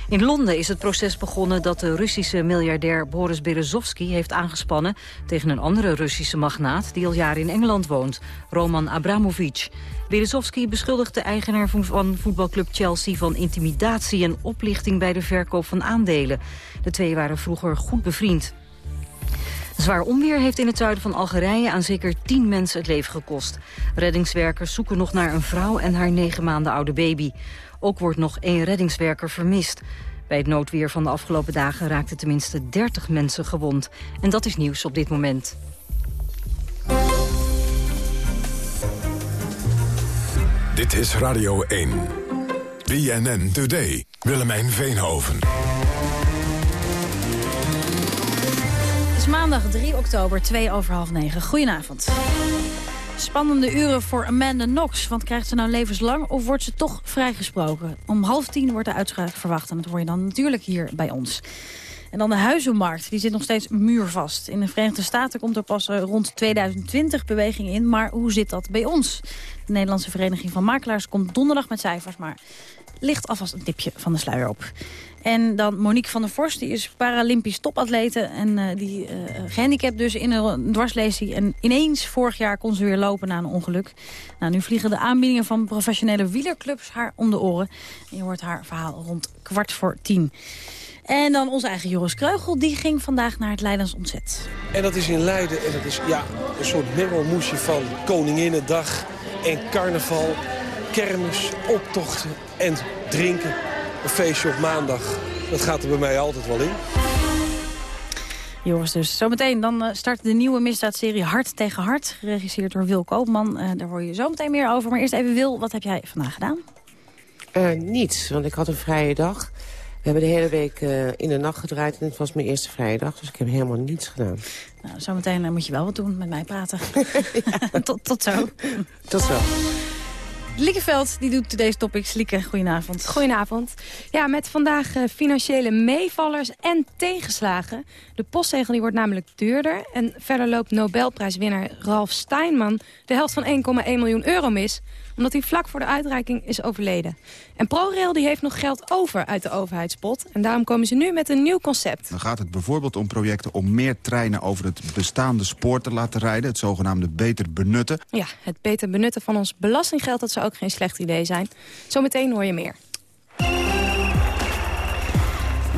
Speaker 1: In Londen is het proces begonnen dat de Russische miljardair Boris Berezovsky heeft aangespannen tegen een andere Russische magnaat die al jaren in Engeland woont, Roman Abramovich. Berezovsky beschuldigt de eigenaar van voetbalclub Chelsea van intimidatie en oplichting bij de verkoop van aandelen. De twee waren vroeger goed bevriend. Zwaar onweer heeft in het zuiden van Algerije aan zeker tien mensen het leven gekost. Reddingswerkers zoeken nog naar een vrouw en haar negen maanden oude baby. Ook wordt nog één reddingswerker vermist. Bij het noodweer van de afgelopen dagen raakten tenminste 30 mensen gewond. En dat is nieuws op dit moment.
Speaker 10: Dit is Radio 1. BNN Today. Willemijn Veenhoven.
Speaker 19: Maandag 3 oktober, 2 over half 9. Goedenavond. Spannende uren voor Amanda Knox. Want krijgt ze nou levenslang of wordt ze toch vrijgesproken? Om half tien wordt de uitspraak verwacht. En dat hoor je dan natuurlijk hier bij ons. En dan de huizenmarkt. Die zit nog steeds muurvast. In de Verenigde Staten komt er pas eh, rond 2020 beweging in. Maar hoe zit dat bij ons? De Nederlandse Vereniging van Makelaars komt donderdag met cijfers. Maar ligt alvast een tipje van de sluier op. En dan Monique van der Vorst, die is Paralympisch topatlete. En eh, die eh gehandicapt dus in een dwarslesie. En ineens vorig jaar kon ze weer lopen na een ongeluk. Nou, nu vliegen de aanbiedingen van professionele wielerclubs haar om de oren. En je hoort haar verhaal rond kwart voor tien. En dan onze eigen Joris Kreugel, die ging vandaag naar het Leidens Ontzet.
Speaker 20: En dat is in Leiden en dat is ja, een soort mengelmoesje van Koninginnedag en carnaval, kermis, optochten en drinken. Een feestje op maandag, dat gaat er bij mij altijd wel in.
Speaker 19: Joris dus. Zometeen dan eh, start de nieuwe misdaadserie Hart tegen Hart. Geregisseerd door Wil Koopman. Eh, daar hoor je zo meteen meer over. Maar eerst even Wil, wat heb jij vandaag gedaan?
Speaker 21: Eh, niets, want ik had een vrije dag. We hebben de hele week eh, in de nacht gedraaid en het was mijn eerste vrije dag. Dus ik heb helemaal niets gedaan.
Speaker 19: Nou, zometeen moet je wel wat doen, met mij praten. tot, tot zo.
Speaker 21: Tot zo.
Speaker 19: Lieke Veld, die doet deze topics. Lieke, goedenavond.
Speaker 22: Goedenavond. Ja, met vandaag eh, financiële meevallers en tegenslagen. De postzegel die wordt namelijk duurder. En verder loopt Nobelprijswinnaar Ralf Steinman de helft van 1,1 miljoen euro mis omdat hij vlak voor de uitreiking is overleden. En ProRail die heeft nog geld over uit de overheidspot. En daarom komen ze nu met een nieuw concept.
Speaker 23: Dan gaat het bijvoorbeeld om projecten om meer treinen over het bestaande spoor te laten rijden. Het zogenaamde beter benutten.
Speaker 22: Ja, het beter benutten van ons belastinggeld... dat zou ook geen slecht idee zijn. Zometeen hoor je meer.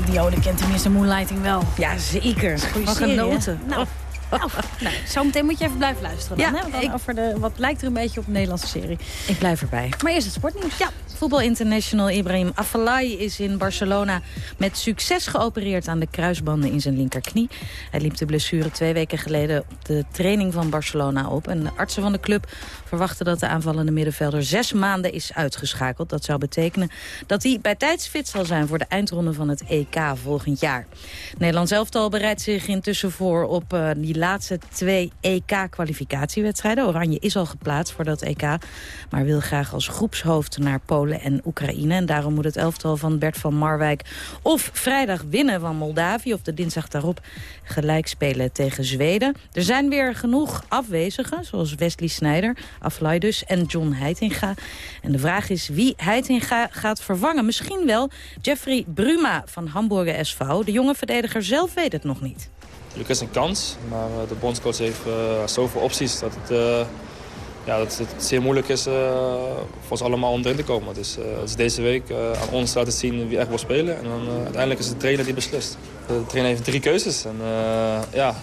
Speaker 19: Diode kent tenminste Moonlighting wel.
Speaker 12: Ja, zeker.
Speaker 19: Goeie
Speaker 12: genoten.
Speaker 19: Nou, nou, nou, zometeen moet je even blijven luisteren dan,
Speaker 24: Ja,
Speaker 19: hè? Dan
Speaker 24: ik-
Speaker 19: over de, wat lijkt er een beetje op een Nederlandse serie.
Speaker 24: Ik blijf erbij.
Speaker 19: Maar eerst het sportnieuws.
Speaker 24: Ja, voetbal international Ibrahim Afellay is in Barcelona met succes geopereerd aan de kruisbanden in zijn linkerknie. Hij liep de blessure twee weken geleden op de training van Barcelona op. En de artsen van de club verwachten dat de aanvallende middenvelder zes maanden is uitgeschakeld. Dat zou betekenen dat hij bij tijds fit zal zijn voor de eindronde van het EK volgend jaar. Nederland elftal bereidt zich intussen voor op eh, die laatste twee EK-kwalificatiewedstrijden. Oranje is al geplaatst voor dat EK, maar wil graag als groepshoofd naar Polen en Oekraïne. En daarom moet het elftal van Bert van Marwijk of vrijdag winnen van Moldavië... of de dinsdag daarop gelijk spelen tegen Zweden. Er zijn weer genoeg afwezigen, zoals Wesley Sneijder, Aflaai dus en John Heitinga. En de vraag is wie Heitinga gaat vervangen. Misschien wel Jeffrey Bruma van Hamburger SV. De jonge verdediger zelf weet het nog niet.
Speaker 25: Natuurlijk is een kans, maar eh, de bondscoach heeft eh, zoveel opties dat het, eh, ja, dat het zeer moeilijk is voor ons allemaal om erin te komen. Dus het is deze week aan ons laten zien wie echt wil spelen. En dan, uiteindelijk is de trainer die beslist. De trainer heeft drie keuzes. En ja,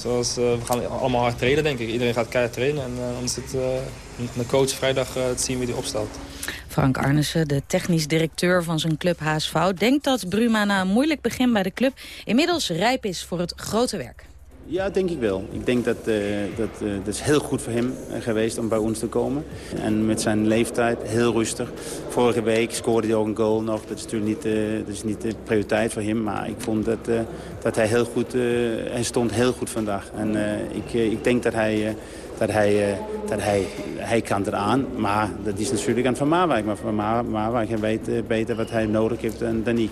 Speaker 25: eh, we gaan allemaal hard trainen denk ik. Iedereen gaat keihard trainen. En eh, dan is het eh, de coach vrijdag eh, te zien wie die opstelt.
Speaker 24: Frank Arnissen, de technisch directeur van zijn club HSV... denkt dat Bruma na een moeilijk begin bij de club... inmiddels rijp is voor het grote werk.
Speaker 26: Ja, denk ik wel. Ik denk dat eh, dat, is heel goed voor hem eh, geweest om bij ons te komen. En met zijn leeftijd heel rustig. Vorige week scoorde hij ook een goal nog. Dat is natuurlijk niet, dat is niet de prioriteit voor hem. Maar ik vond dat, dat hij heel goed... hij stond heel goed vandaag. En ik, ik denk dat hij... dat hij, eh, dat hij, hij kan eraan, maar dat is natuurlijk aan Van Marwijk. Maar Van Mar- Marwijk weet eh, beter wat hij nodig heeft dan, dan ik.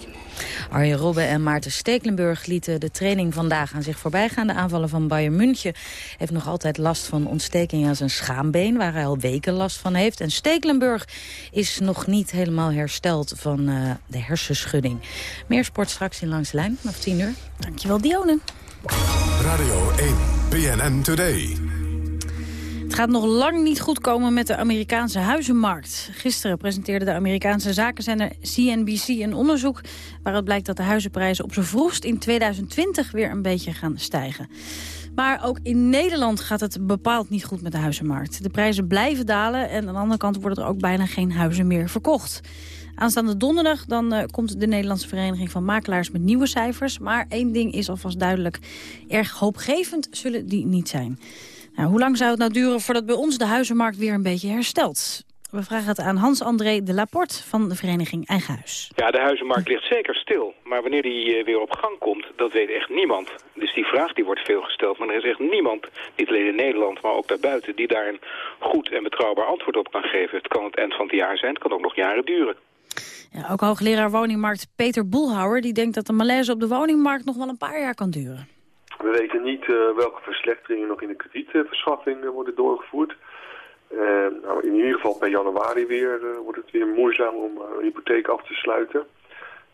Speaker 24: Arjen Robben en Maarten Stekelenburg lieten de training vandaag aan zich voorbij gaan. De aanvaller van Bayern München heeft nog altijd last van ontsteking aan zijn schaambeen... waar hij al weken last van heeft. En Stekelenburg is nog niet helemaal hersteld van eh, de hersenschudding. Meer sport straks in Langs de Lijn, vanaf 10 uur. Dankjewel, Dionne.
Speaker 10: Radio 1, BNN Today.
Speaker 19: Het gaat nog lang niet goed komen met de Amerikaanse huizenmarkt. Gisteren presenteerde de Amerikaanse zakenzender CNBC een onderzoek... waaruit blijkt dat de huizenprijzen op z'n vroegst in 2020 weer een beetje gaan stijgen. Maar ook in Nederland gaat het bepaald niet goed met de huizenmarkt. De prijzen blijven dalen en aan de andere kant worden er ook bijna geen huizen meer verkocht. Aanstaande donderdag dan, eh, komt de Nederlandse Vereniging van Makelaars met nieuwe cijfers. Maar één ding is alvast duidelijk. Erg hoopgevend zullen die niet zijn. Nou, hoe lang zou het nou duren voordat bij ons de huizenmarkt weer een beetje herstelt? We vragen het aan Hans-André de Laporte van de vereniging Eigen Huis.
Speaker 27: Ja, de huizenmarkt ligt zeker stil. Maar wanneer die eh, weer op gang komt, dat weet echt niemand. Dus die vraag die wordt veel gesteld. Maar er is echt niemand, niet alleen in Nederland, maar ook daarbuiten... die daar een goed en betrouwbaar antwoord op kan geven. Het kan het eind van het jaar zijn, het kan ook nog jaren duren.
Speaker 19: Ja, ook hoogleraar woningmarkt Peter Boelhouwer... die denkt dat de malaise op de woningmarkt nog wel een paar jaar kan duren.
Speaker 28: We weten niet eh, welke verslechteringen nog in de kredietverschaffing eh, worden doorgevoerd. Eh, nou, in ieder geval per januari weer wordt het weer moeizaam om een hypotheek af te sluiten.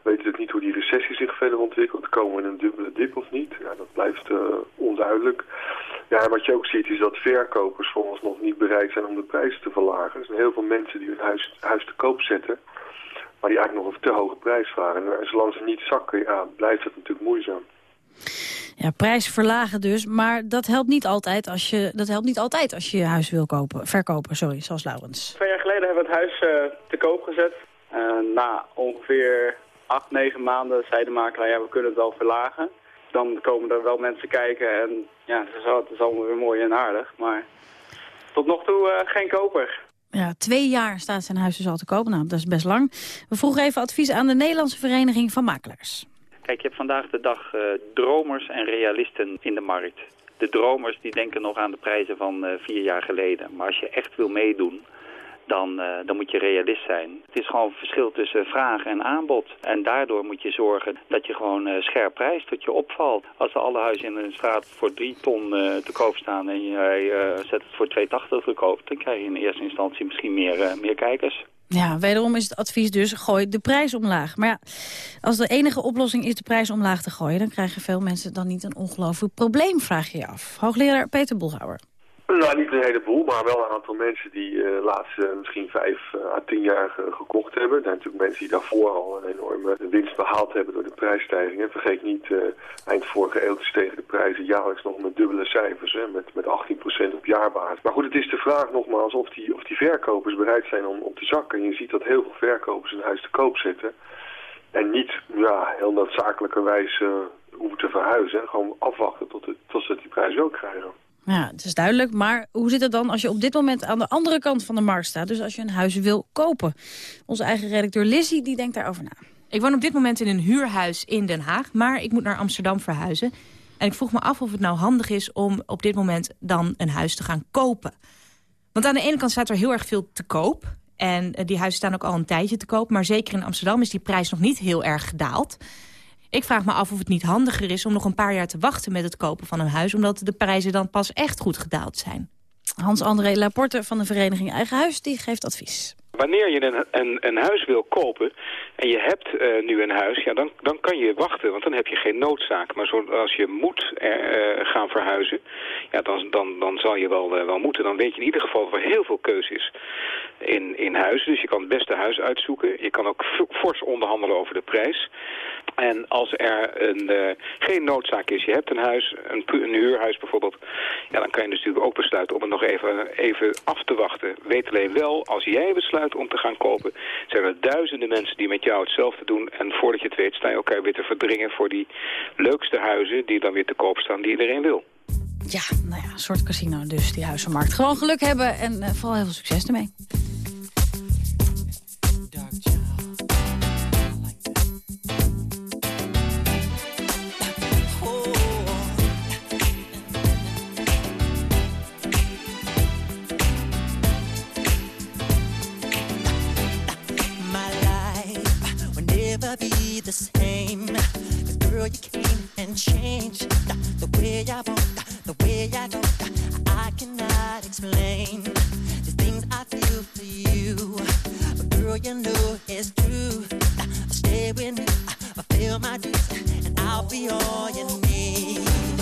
Speaker 28: We weten ook niet hoe die recessie zich verder ontwikkelt. Komen we in een dubbele dip of niet? Ja, dat blijft onduidelijk. Ja, wat je ook ziet is dat verkopers volgens nog niet bereid zijn om de prijzen te verlagen. Er zijn heel veel mensen die hun huis, huis te koop zetten, maar die eigenlijk nog een te hoge prijs vragen. En zolang ze niet zakken, ja, blijft het natuurlijk moeizaam.
Speaker 19: Ja, prijs verlagen dus, maar dat helpt niet altijd als je, dat helpt niet altijd als je je huis wil kopen, verkopen, sorry, zoals Laurens.
Speaker 29: Twee jaar geleden hebben we het huis eh, te koop gezet. Eh, na ongeveer acht, negen maanden zei de makelaar, ja, we kunnen het wel verlagen. Dan komen er wel mensen kijken en ja, het is, allemaal weer mooi en aardig. Maar tot nog toe eh, geen koper.
Speaker 19: Ja, twee jaar staat zijn huis dus al te kopen. Nou, dat is best lang. We vroegen even advies aan de Nederlandse Vereniging van Makelaars.
Speaker 30: Kijk, je hebt vandaag de dag eh, dromers en realisten in de markt. De dromers die denken nog aan de prijzen van eh, vier jaar geleden. Maar als je echt wil meedoen, dan, eh, dan moet je realist zijn. Het is gewoon een verschil tussen vraag en aanbod. En daardoor moet je zorgen dat je gewoon scherp prijst, dat je opvalt. Als alle huizen in de straat voor drie ton te koop staan en jij zet het voor 2,80 te koop... dan krijg je in eerste instantie misschien meer, meer kijkers.
Speaker 19: Ja, wederom is het advies dus, gooi de prijs omlaag. Maar ja, als de enige oplossing is de prijs omlaag te gooien... dan krijgen veel mensen dan niet een ongelooflijk probleem, vraag je je af. Hoogleraar Peter Boelhouwer.
Speaker 28: Nou, niet een heleboel, maar wel een aantal mensen die uh, laatst uh, misschien vijf uh, à tien jaar gekocht hebben. Er zijn natuurlijk mensen die daarvoor al een enorme winst behaald hebben door de prijsstijgingen. Vergeet niet, eind vorige eeuw stegen de prijzen jaarlijks nog met dubbele cijfers, hè, met, met 18% op jaarbasis. Maar goed, het is de vraag nogmaals of die, of die verkopers bereid zijn om, om te zakken. En je ziet dat heel veel verkopers een huis te koop zetten en niet ja, heel noodzakelijkerwijs hoeven te verhuizen. Gewoon afwachten tot, het, tot ze die prijs wel krijgen.
Speaker 19: Ja, het is duidelijk. Maar hoe zit het dan als je op dit moment aan de andere kant van de markt staat? Dus als je een huis wil kopen. Onze eigen redacteur Lizzie, die denkt daarover na.
Speaker 31: Ik woon op dit moment in een huurhuis in Den Haag. Maar ik moet naar Amsterdam verhuizen. En ik vroeg me af of het nou handig is om op dit moment dan een huis te gaan kopen. Want aan de ene kant staat er heel erg veel te koop. En eh, die huizen staan ook al een tijdje te koop. Maar zeker in Amsterdam is die prijs nog niet heel erg gedaald. Ik vraag me af of het niet handiger is om nog een paar jaar te wachten met het kopen van een huis... omdat de prijzen dan pas echt goed gedaald zijn.
Speaker 19: Hans-André Laporte van de vereniging Eigen Huis die geeft advies.
Speaker 27: Wanneer je een, een, een, huis wil kopen en je hebt uh, nu een huis, ja, dan, dan kan je wachten, want dan heb je geen noodzaak. Maar zo, als je moet uh, gaan verhuizen, ja, dan, dan, dan zal je wel, wel moeten. Dan weet je in ieder geval dat er heel veel keuze is in, in huis. Dus je kan het beste huis uitzoeken. Je kan ook fors onderhandelen over de prijs. En als er een, geen noodzaak is, je hebt een huis, een, een, huurhuis bijvoorbeeld... Ja, dan kan je natuurlijk ook besluiten om het nog even, even af te wachten. Weet alleen wel, als jij besluit om te gaan kopen... zijn er duizenden mensen die met jou hetzelfde doen... en voordat je het weet sta je elkaar weer te verdringen voor die leukste huizen... die dan weer te koop staan die iedereen wil.
Speaker 19: Ja, nou ja, een soort casino dus, die huizenmarkt. Gewoon geluk hebben en uh, vooral heel veel succes ermee.
Speaker 32: Be the same. Cause girl, you came and changed the way I walk, the way I talk. I cannot explain the things I feel for you. But girl, you know it's true. Stay with me, i fulfill my dreams, and I'll be all you need.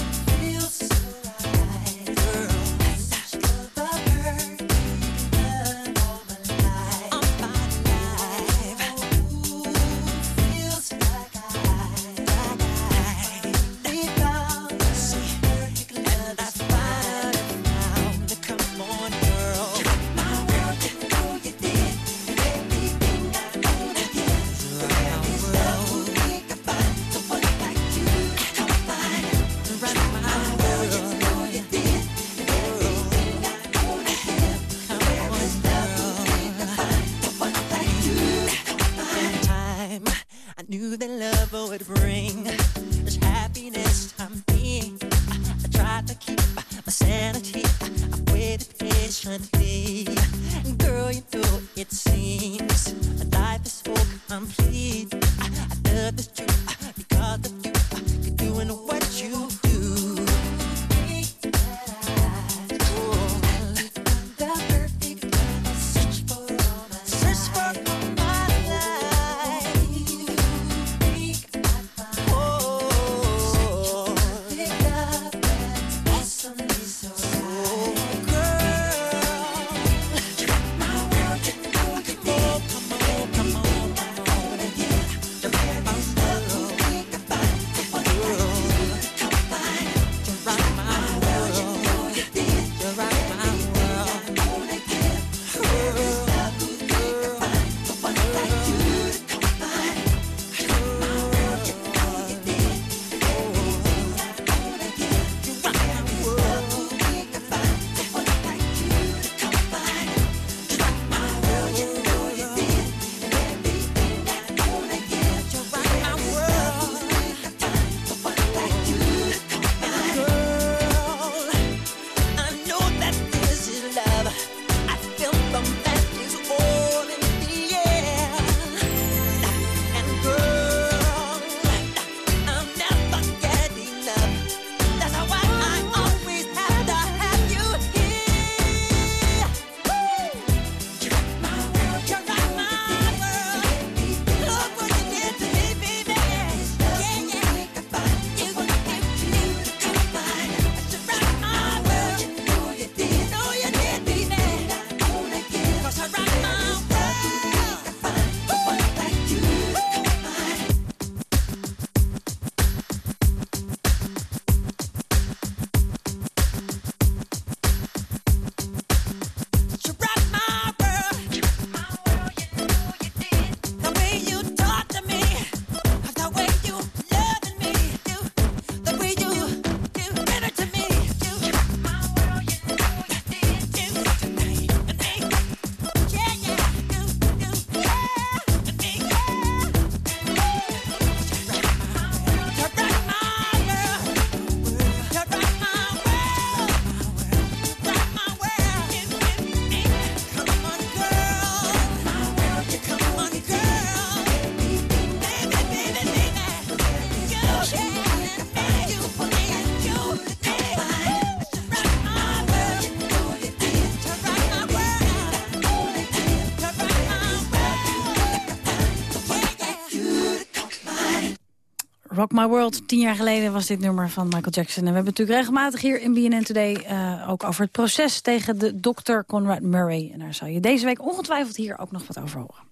Speaker 19: Rock My World. Tien jaar geleden was dit nummer van Michael Jackson. En we hebben natuurlijk regelmatig hier in BNN Today... Uh, ook over het proces tegen de dokter Conrad Murray. En daar zal je deze week ongetwijfeld hier ook nog wat over horen.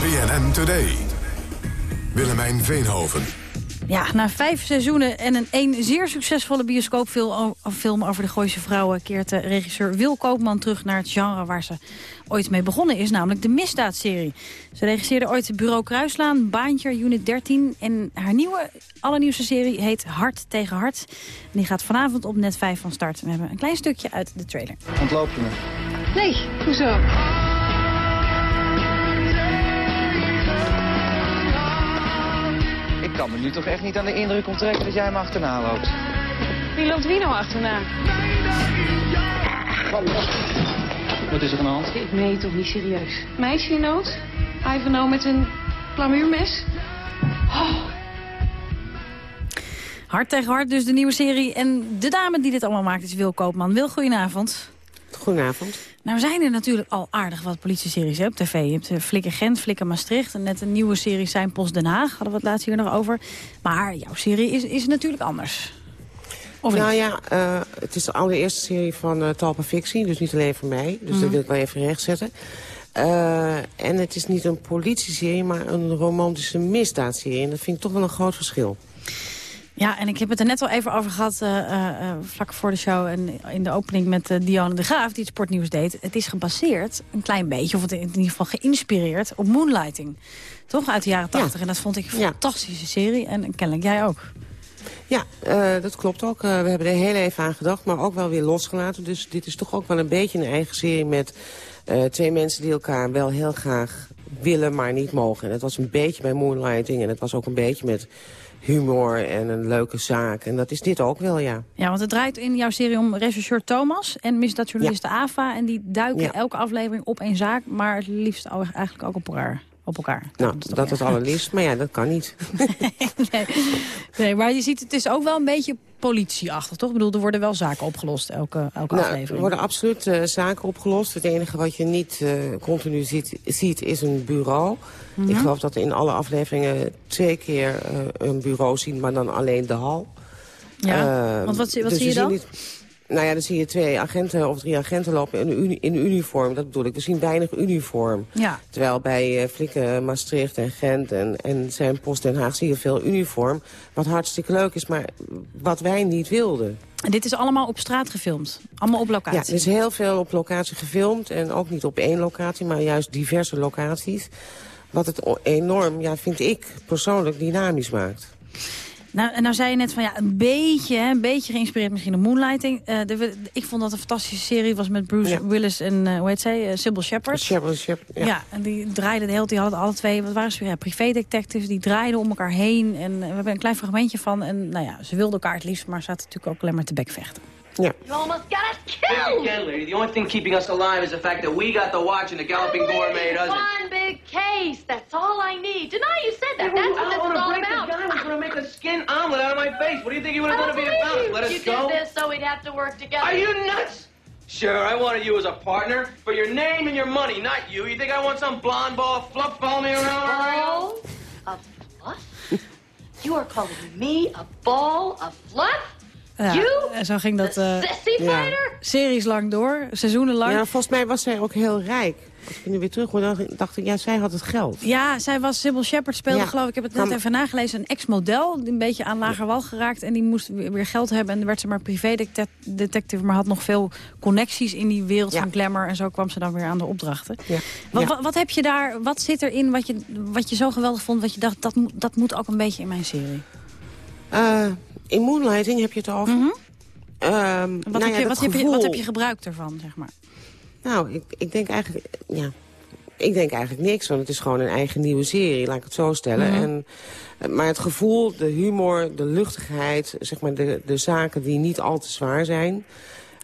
Speaker 10: BNN Today. Willemijn Veenhoven.
Speaker 19: Ja, na vijf seizoenen en een één zeer succesvolle bioscoopfilm over de Gooise vrouwen... keert de regisseur Wil Koopman terug naar het genre waar ze ooit mee begonnen is, namelijk de misdaadserie. Ze regisseerde ooit Bureau Kruislaan, Baantje, Unit 13... en haar nieuwe, allernieuwste serie heet Hart tegen Hart. En die gaat vanavond op net 5 van start. We hebben een klein stukje uit de trailer.
Speaker 33: Ontloop je me?
Speaker 34: Nee, hoezo?
Speaker 33: Kan me nu toch echt niet aan de indruk onttrekken dat jij me achterna loopt.
Speaker 34: Wie loopt wie nou achterna?
Speaker 33: Wat is er aan de hand?
Speaker 34: Ik meen toch niet serieus. Meisje in nood? Ivanhoe met een plamuurmes? Oh.
Speaker 19: Hart tegen hart, dus de nieuwe serie. En de dame die dit allemaal maakt is Wil Koopman. Wil, goedenavond.
Speaker 21: Goedenavond.
Speaker 19: Nou zijn er natuurlijk al aardig wat politieseries op tv. Je hebt Flikker Gent, Flikker Maastricht. En net een nieuwe serie Zijn Post Den Haag. Hadden we het laatst hier nog over. Maar jouw serie is, is natuurlijk anders. Of
Speaker 21: nou
Speaker 19: niet?
Speaker 21: ja, uh, het is de allereerste serie van uh, Talpa Fictie. Dus niet alleen voor mij. Dus
Speaker 19: Mhm.
Speaker 21: dat wil ik wel even rechtzetten. Uh, en het is niet een politieserie, maar een romantische misdaadserie. En dat vind ik toch wel een groot verschil.
Speaker 19: Ja, en ik heb het er net al even over gehad, uh, uh, vlak voor de show... en in de opening met uh, Diane de Graaf, die het sportnieuws deed. Het is gebaseerd, een klein beetje, of het in ieder geval geïnspireerd... op Moonlighting, toch? Uit de jaren tachtig. Ja. En dat vond ik een fantastische serie. En kennelijk jij ook.
Speaker 21: Ja, uh, dat klopt ook. Uh, we hebben er heel even aan gedacht, maar ook wel weer losgelaten. Dus dit is toch ook wel een beetje een eigen serie met uh, twee mensen die elkaar wel heel graag willen, maar niet mogen. En het was een beetje bij Moonlighting en het was ook een beetje met humor en een leuke zaak. En dat is dit ook wel, ja.
Speaker 19: Ja, want het draait in jouw serie om rechercheur Thomas en misdaadjournaliste ja. Ava. En die duiken ja. elke aflevering op één zaak, maar het liefst eigenlijk ook op elkaar. Op elkaar.
Speaker 21: Nou, dat, dat het allerliefst, maar ja, dat kan niet.
Speaker 19: nee, nee, maar je ziet, het is ook wel een beetje politieachtig, toch? Ik bedoel, er worden wel zaken opgelost elke, elke
Speaker 21: nou,
Speaker 19: aflevering.
Speaker 21: Er worden absoluut uh, zaken opgelost. Het enige wat je niet uh, continu ziet, ziet, is een bureau. Mm
Speaker 19: Mhm.
Speaker 21: -hmm. Ik geloof dat we in alle afleveringen twee keer uh, een bureau zien, maar dan alleen de hal.
Speaker 19: Ja, want wat, wat
Speaker 21: dus
Speaker 19: zie je dan?
Speaker 21: Nou ja, dan zie je twee agenten of drie agenten lopen in, uni, in uniform. Dat bedoel ik. We zien weinig uniform.
Speaker 19: Ja.
Speaker 21: Terwijl bij uh, Flikken, Maastricht en Gent en, en zijn post Den Haag zie je veel uniform. Wat hartstikke leuk is, maar wat wij niet wilden.
Speaker 19: En dit is allemaal op straat gefilmd? Allemaal op locatie?
Speaker 21: Ja, er is heel veel op locatie gefilmd. En ook niet op één locatie, maar juist diverse locaties. Wat het enorm, ja, vind ik persoonlijk, dynamisch maakt.
Speaker 19: Nou, en nou zei je net van ja, een beetje, een beetje geïnspireerd misschien op Moonlighting. Uh, de, ik vond dat een fantastische serie was met Bruce ja. Willis en uh, hoe heet zij, uh, Sybil Shepherd.
Speaker 21: Sybil Shepherd, ja.
Speaker 19: ja. en die draaiden de hele tijd, hadden alle twee, wat waren ze weer, ja, privédetectives, die draaiden om elkaar heen. En we hebben een klein fragmentje van. En nou ja, ze wilden elkaar het liefst, maar zaten natuurlijk ook alleen maar te bekvechten.
Speaker 21: Ja.
Speaker 35: You almost got us killed!
Speaker 36: Hey, again, lady, the only thing keeping us alive is the fact that we got the watch and the galloping gourmet doesn't.
Speaker 35: One big case, that's all I need. Deny you said that,
Speaker 36: Yeah,
Speaker 35: that's
Speaker 36: well,
Speaker 35: what
Speaker 36: I
Speaker 35: this
Speaker 36: don't
Speaker 35: is all
Speaker 36: wanna break
Speaker 35: about.
Speaker 36: the guy. We're gonna make a skin omelet out of my face. What do you think you would
Speaker 35: I
Speaker 36: have
Speaker 35: don't
Speaker 36: done if he found us?
Speaker 35: you.
Speaker 36: Let us
Speaker 35: you
Speaker 36: go?
Speaker 35: did this so we'd have to work together.
Speaker 36: Are you nuts? Sure, I wanted you as a partner for your name and your money, not you. You think I want some blonde ball of fluff follow me around?
Speaker 35: Ball of fluff? you are calling me a ball of fluff?
Speaker 19: Ja,
Speaker 35: you?
Speaker 19: zo ging dat uh, series lang door, seizoenen lang.
Speaker 21: Ja, volgens mij was zij ook heel rijk. Als ik nu weer terug hoor, dacht ik, ja, zij had het geld.
Speaker 19: Ja, zij was Sybil Shepherd, speelde
Speaker 21: Ja.
Speaker 19: geloof ik, ik heb het net even nagelezen, een ex-model, die een beetje aan lager wal geraakt. En die moest weer geld hebben en dan werd ze maar privédetective, maar had nog veel connecties in die wereld
Speaker 21: Ja.
Speaker 19: van glamour. En zo kwam ze dan weer aan de opdrachten.
Speaker 21: Ja.
Speaker 19: Wat,
Speaker 21: Ja.
Speaker 19: wat, wat heb je daar, wat zit erin wat je, wat je zo geweldig vond, wat je dacht, dat, moet- dat moet ook een beetje in mijn serie?
Speaker 21: Uh, in Moonlighting heb je het over. Ehm,
Speaker 19: Wat,
Speaker 21: nou
Speaker 19: heb
Speaker 21: ja,
Speaker 19: je, wat, heb je, wat heb je gebruikt ervan, zeg maar?
Speaker 21: Nou, ik, ik denk eigenlijk... Ja, ik denk eigenlijk niks, want het is gewoon een eigen nieuwe serie, laat ik het zo stellen.
Speaker 19: Mhm.
Speaker 21: en, maar het gevoel, de humor, de luchtigheid, zeg maar de, de zaken die niet al te zwaar zijn...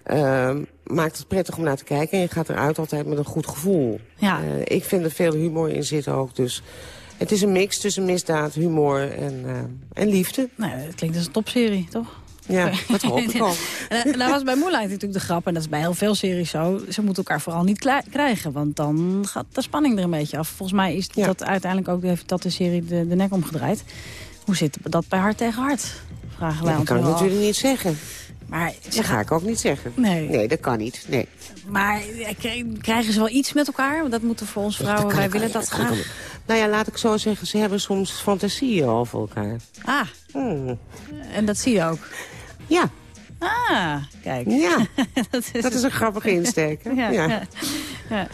Speaker 21: ehm, maakt het prettig om naar te kijken. En je gaat eruit altijd met een goed gevoel.
Speaker 19: Ja.
Speaker 21: Eh, ik vind er veel humor in zitten ook, dus... Het is een mix tussen misdaad, humor en, eh, en liefde.
Speaker 19: Nou, het klinkt als een topserie, toch?
Speaker 21: Ja, dat hoop ik ook.
Speaker 19: En eh, daar was bij Moonlight natuurlijk de grap, en dat is bij heel veel series zo. Ze moeten elkaar vooral niet krijgen, want dan gaat de spanning er een beetje af. Volgens mij is dat uiteindelijk ook heeft dat de serie de, de nek omgedraaid. Hoe zit dat bij hart tegen hart? Vragen wij
Speaker 21: dat
Speaker 19: ons
Speaker 21: kan ik
Speaker 19: al
Speaker 21: natuurlijk niet zeggen.
Speaker 19: Maar
Speaker 21: Dat ga ik ook niet zeggen.
Speaker 19: Nee.
Speaker 21: Nee, dat kan niet. Nee.
Speaker 19: Maar eh, krijgen ze wel iets met elkaar? Want dat moeten voor ons vrouwen, wij willen dat graag.
Speaker 21: ook- Nou ja, laat ik zo zeggen, ze hebben soms fantasieën over elkaar.
Speaker 19: Ah,
Speaker 21: Hmm.
Speaker 19: en dat zie je ook?
Speaker 21: Ja.
Speaker 19: Ah, kijk.
Speaker 21: Ja,
Speaker 19: dat, is,
Speaker 21: dat is een grappige insteek.
Speaker 19: Ja,
Speaker 21: ja.
Speaker 19: ja.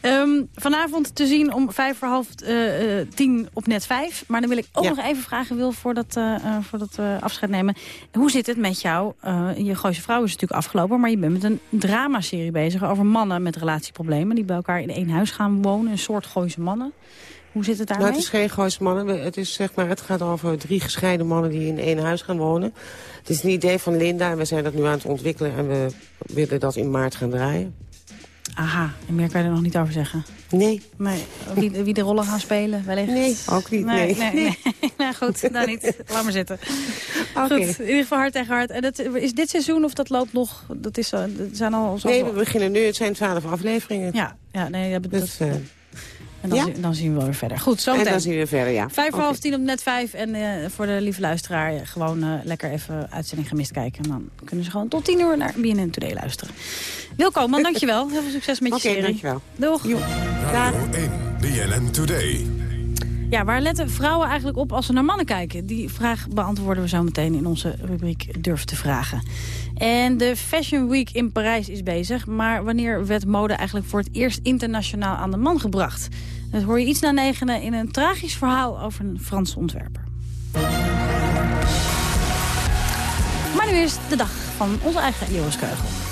Speaker 19: Ehm, vanavond te zien om vijf voor half eh, eh, tien op net vijf. Maar dan wil ik ook nog even vragen, Wil, voordat, eh voordat we afscheid nemen. Hoe zit het met jou? Je Gooise Vrouw is natuurlijk afgelopen, maar je bent met een dramaserie bezig over mannen met relatieproblemen. Die bij elkaar in één huis gaan wonen, een soort Gooise mannen. Hoe zit het daarmee?
Speaker 21: Nou, het is geen Gooise mannen. Het, is, zeg maar, het gaat over drie gescheiden mannen die in één huis gaan wonen. Het is een idee van Linda en we zijn dat nu aan het ontwikkelen. En we willen dat in maart gaan draaien.
Speaker 19: Aha, en meer kan je er nog niet over zeggen?
Speaker 21: Nee.
Speaker 19: Nee. Wie, wie de rollen gaan spelen, wellicht?
Speaker 21: Nee, ook niet, nee.
Speaker 19: nee, nee. nou goed, nou niet. Laat maar zitten.
Speaker 21: Oké.
Speaker 19: Goed, in ieder geval hard tegen hard. En dat, is dit seizoen of dat loopt nog? Dat is, eh, dat zijn al zo.
Speaker 21: Nee, we beginnen nu. Het zijn twaalf afleveringen.
Speaker 19: Ja, ja nee, dat, dat,
Speaker 21: Dus, eh,
Speaker 19: en dan,
Speaker 21: ja.
Speaker 19: zien- dan zien we wel weer verder. Goed, zo
Speaker 21: en dan zien we verder, ja.
Speaker 19: Vijf voor
Speaker 21: Oké.
Speaker 19: half tien op net vijf. En eh, voor de lieve luisteraar eh, gewoon eh, lekker even uitzending gemist kijken. En dan kunnen ze gewoon tot tien uur naar BNN Today luisteren. Wilco, man, dankjewel. Heel veel succes met je
Speaker 21: Oké,
Speaker 19: serie.
Speaker 21: dankjewel.
Speaker 19: Doeg.
Speaker 10: Radio 1, BNN Today.
Speaker 19: Ja, waar letten vrouwen eigenlijk op als ze naar mannen kijken? Die vraag beantwoorden we zo meteen in onze rubriek Durf te vragen. En de Fashion Week in Parijs is bezig. Maar wanneer werd mode eigenlijk voor het eerst internationaal aan de man gebracht? Dat hoor je iets na negenen in een tragisch verhaal over een Franse ontwerper. Maar nu is de dag van onze eigen Leeuwenskeugel.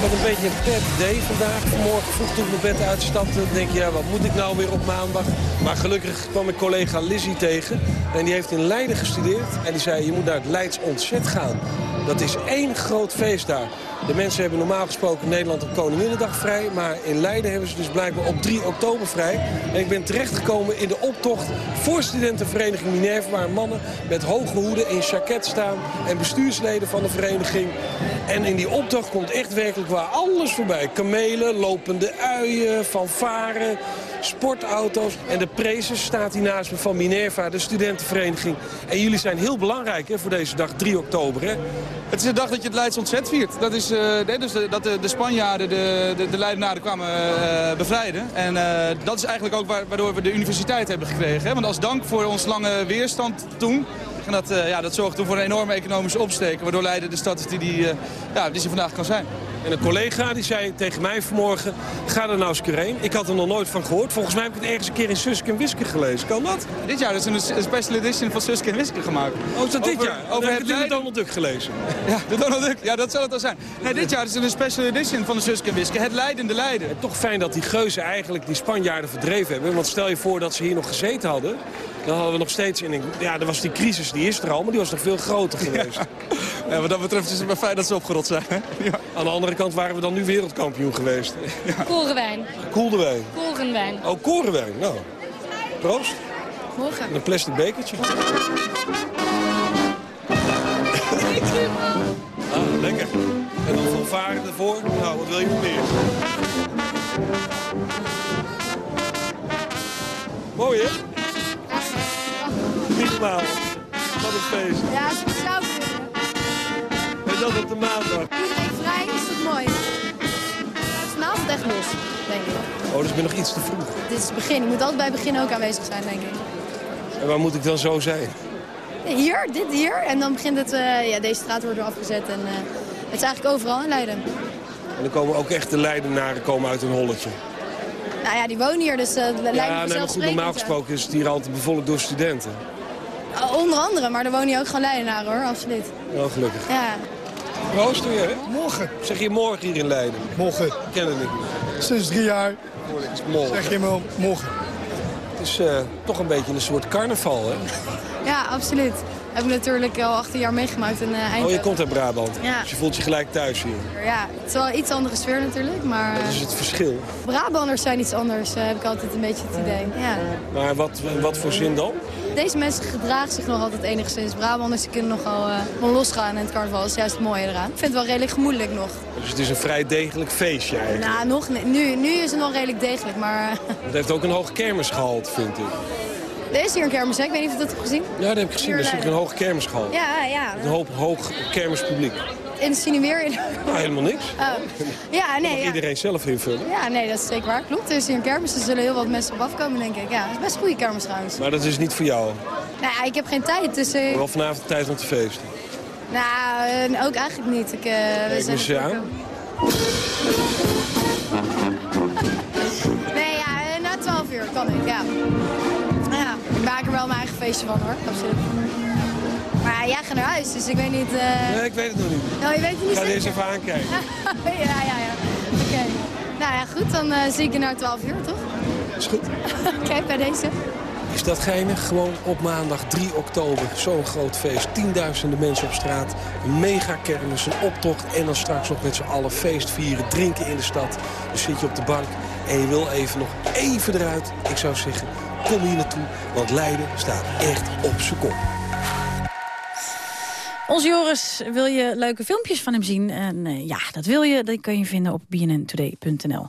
Speaker 20: Had een beetje een bad day vandaag. Vanmorgen vroeg toen ik mijn bed uitstapte. denk je, ja, wat moet ik nou weer op maandag? Maar gelukkig kwam ik collega Lizzie tegen. En die heeft in Leiden gestudeerd. En die zei, je moet naar het Leids Ontzet gaan. Dat is één groot feest daar. De mensen hebben normaal gesproken Nederland op Koninginnedag vrij. Maar in Leiden hebben ze dus blijkbaar op 3 oktober vrij. En ik ben terechtgekomen in de optocht voor studentenvereniging Minerva... waar mannen met hoge hoeden in jacket staan... en bestuursleden van de vereniging. En in die optocht komt echt werkelijk waar alles voorbij. Kamelen, lopende uien, fanfaren, sportauto's. En de prezes staat hier naast me van Minerva, de studentenvereniging. En jullie zijn heel belangrijk hè, voor deze dag, 3 oktober. Hè?
Speaker 37: Het is de dag dat je het Leids ontzet viert. Dat is eh, nee, dus de, dat de, de Spanjaarden de, de, de Leidenaren kwamen eh, bevrijden. En eh, dat is eigenlijk ook waar- waardoor we de universiteit hebben gekregen. Hè? Want als dank voor ons lange weerstand toen... En dat, ja, dat zorgde toen voor een enorme economische opsteken. Waardoor Leiden de stad is die, die, ja, die ze vandaag kan zijn.
Speaker 20: En een collega die zei tegen mij vanmorgen, ga er nou eens een keer heen. Ik had er nog nooit van gehoord. Volgens mij heb ik het ergens een keer in Suske en Wiske gelezen. Kan dat?
Speaker 37: Dit jaar is er een, special edition van Suske en Wiske gemaakt.
Speaker 20: Oh, is dat dit jaar?
Speaker 37: Over het
Speaker 20: heb
Speaker 37: Leiden-
Speaker 20: Donald Duck gelezen.
Speaker 37: Ja, de Donald Duck. Ja, dat zal het wel zijn. Nee, dit jaar is er een special edition van de Suske en Wiske. Het Leidende Leiden.
Speaker 20: Toch fijn dat die geuzen eigenlijk die Spanjaarden verdreven hebben. Want stel je voor dat ze hier nog gezeten hadden. Dan hadden we nog steeds... In, ja, er was die crisis, die is er al, maar die was nog veel groter geweest.
Speaker 37: Ja, wat dat betreft is het maar fijn dat ze opgerot zijn. hè? Ja.
Speaker 20: Aan de andere kant waren we dan nu wereldkampioen geweest.
Speaker 38: Korenwijn.
Speaker 20: Koeldewijn.
Speaker 38: Korenwijn.
Speaker 20: Oh, korenwijn. Nou, proost.
Speaker 38: Morgen.
Speaker 20: En een plastic bekertje. Ah, lekker. En dan fanfare ervoor. Nou, wat wil je nog meer? Mooi, hè? Niet normaal. Wat een feest.
Speaker 38: Ja, speciaal voor jullie.
Speaker 20: En dat op de maandag.
Speaker 38: Iedereen vrij, is dat mooi. Het is vanavond echt los, denk ik.
Speaker 20: Oh, dus ik ben nog iets te vroeg.
Speaker 38: Dit is het begin. Je moet altijd bij het begin ook aanwezig zijn, denk ik.
Speaker 20: En waar moet ik dan zo zijn?
Speaker 38: Hier, dit hier. En dan begint het, eh, ja, deze straat wordt weer afgezet. En eh, het is eigenlijk overal in Leiden.
Speaker 20: En dan komen ook echt de Leidenaren komen uit een holletje.
Speaker 38: Nou ja, die wonen hier, dus uh, Leiden
Speaker 20: Ja, nee, maar goed, normaal gesproken is het hier altijd bevolkt door studenten.
Speaker 38: Onder andere, maar er wonen hier ook gewoon Leidenaren hoor, absoluut.
Speaker 20: Wel gelukkig.
Speaker 38: Ja.
Speaker 20: Proost weer, hè? Morgen. Zeg je morgen hier in Leiden?
Speaker 39: Morgen.
Speaker 20: Ik ken het niet.
Speaker 39: Sinds drie jaar.
Speaker 20: Morgen.
Speaker 39: Zeg je wel morgen.
Speaker 20: Het is eh, toch een beetje een soort carnaval, hè?
Speaker 38: ja, absoluut. Heb ik natuurlijk al 18 jaar meegemaakt in uh, Eindhoven.
Speaker 20: Oh, je komt uit Brabant.
Speaker 38: Ja.
Speaker 20: Dus je voelt je gelijk thuis hier.
Speaker 38: Ja, het is wel iets andere sfeer natuurlijk, maar...
Speaker 20: Dat is het verschil.
Speaker 38: Brabanders zijn iets anders, uh, heb ik altijd een beetje het idee. Ja.
Speaker 20: Maar wat, wat voor zin dan?
Speaker 38: Deze mensen gedragen zich nog altijd enigszins. Brabanders die kunnen nogal uh, losgaan in het carnaval. Dat is juist het mooie eraan. Ik vind het wel redelijk gemoedelijk nog.
Speaker 20: Dus het is een vrij degelijk feestje eigenlijk?
Speaker 38: Nou, nog, nu, nu is het wel redelijk degelijk, maar...
Speaker 20: Het heeft ook een hoog kermisgehalte, vind ik.
Speaker 38: Er is hier een kermis, hè? Ik weet niet of je dat hebt gezien.
Speaker 20: Ja, dat heb ik gezien. Er zit een hoge kermisschool.
Speaker 38: Ja, ja.
Speaker 20: Een hoop hoog kermispubliek.
Speaker 38: Insinueer je...
Speaker 20: Nou, helemaal niks.
Speaker 38: Oh. Ja, nee. Ja.
Speaker 20: iedereen zelf invullen.
Speaker 38: ja, nee, dat is zeker waar. Klopt, er is hier een kermis. Er zullen heel wat mensen op afkomen, denk ik. Ja, het is best een goede kermis trouwens.
Speaker 20: Maar dat is niet voor jou.
Speaker 38: Nou ja, ik heb geen tijd, dus... eh,
Speaker 20: Wel vanavond tijd om te feesten.
Speaker 38: nou, ook eigenlijk niet. Ik, eh, we zijn
Speaker 20: aan.
Speaker 38: Nee, ja, eh, na 12 uur kan ik, ja. Ja, ik maak er wel mijn eigen feestje van, hoor. Absoluut. Jij gaat naar huis, dus ik weet niet... eh,
Speaker 20: Nee, ik weet het nog niet.
Speaker 38: Nou, je weet het niet
Speaker 20: Ik ga deze even aankijken.
Speaker 38: ja, ja, ja. Oké. Nou ja, goed, dan eh, zie ik je na 12 uur, toch?
Speaker 20: Is goed.
Speaker 38: Oké, bij deze.
Speaker 20: Is dat geinig? Gewoon op maandag 3 oktober. Zo'n groot feest. Tienduizenden mensen op straat. Een mega kermis, een optocht. En dan straks nog met z'n allen feest vieren. Drinken in de stad. Dus zit je op de bank en je wil even nog even eruit. Ik zou zeggen, kom hier naartoe. Want Leiden staat echt op zijn kop.
Speaker 19: Onze Joris, wil je leuke filmpjes van hem zien? En eh, ja, dat wil je. Dat kun je vinden op bnntoday.nl.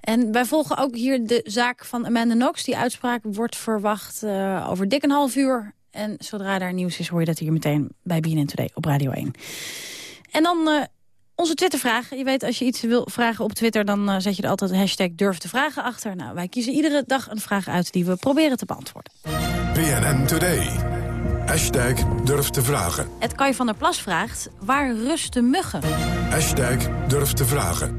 Speaker 19: En wij volgen ook hier de zaak van Amanda Knox. Die uitspraak wordt verwacht eh, over dik een half uur. En zodra daar nieuws is, hoor je dat hier meteen bij BNN Today op Radio 1. En dan eh, onze Twittervraag. Je weet, als je iets wil vragen op Twitter... dan zet je er altijd hashtag durf te vragen achter. Nou, wij kiezen iedere dag een vraag uit die we proberen te beantwoorden.
Speaker 10: BNN Today. Hashtag durf te vragen.
Speaker 19: Het Kai van der Plas vraagt, waar rusten muggen?
Speaker 10: Hashtag durf te vragen.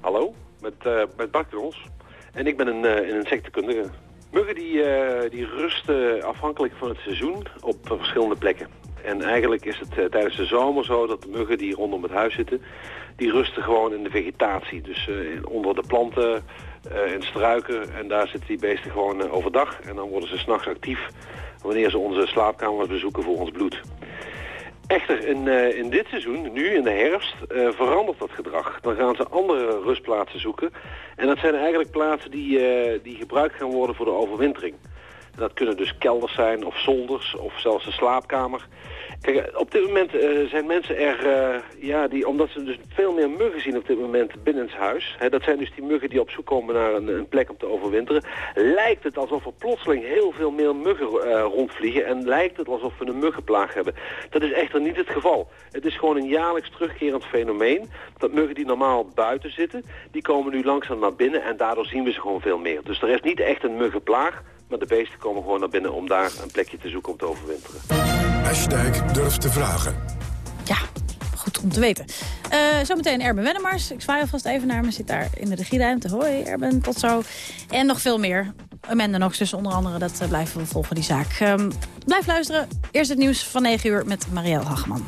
Speaker 40: Hallo, met, eh met Bart Krons. En ik ben een, eh, een insectenkundige. Muggen die, eh, die rusten afhankelijk van het seizoen op verschillende plekken. En eigenlijk is het tijdens de zomer zo dat de muggen die rondom het huis zitten... die rusten gewoon in de vegetatie. Dus eh, onder de planten, eh, in struiken. En daar zitten die beesten gewoon eh, overdag. En dan worden ze s'nachts actief wanneer ze onze slaapkamers bezoeken voor ons bloed. Echter, in, eh, in dit seizoen, nu in de herfst, verandert dat gedrag. Dan gaan ze andere rustplaatsen zoeken. En dat zijn eigenlijk plaatsen die, die gebruikt gaan worden voor de overwintering. Dat kunnen dus kelders zijn, of zolders, of zelfs een slaapkamer. Kijk, op dit moment eh, zijn mensen er, eh, ja, die, omdat ze dus veel meer muggen zien op dit moment binnenshuis. Hè, dat zijn dus die muggen die op zoek komen naar een, een plek om te overwinteren. Lijkt het alsof er plotseling heel veel meer muggen eh, rondvliegen. En lijkt het alsof we een muggenplaag hebben. Dat is echter niet het geval. Het is gewoon een jaarlijks terugkerend fenomeen. Dat muggen die normaal buiten zitten, die komen nu langzaam naar binnen. En daardoor zien we ze gewoon veel meer. Dus er is niet echt een muggenplaag. Maar de beesten komen gewoon naar binnen om daar een plekje te zoeken om te overwinteren.
Speaker 10: Hashtag durf te vragen.
Speaker 19: Goed om te weten. Eh, zometeen Erben Wennemars. Ik zwaai alvast even naar me. Zit daar in de regieruimte. Hoi Erben, tot zo. En nog veel meer. Amanda Knox dus onder andere. Dat eh, blijven we volgen, die zaak. Ehm, blijf luisteren. Eerst het nieuws van 9 uur met Marielle Hagman.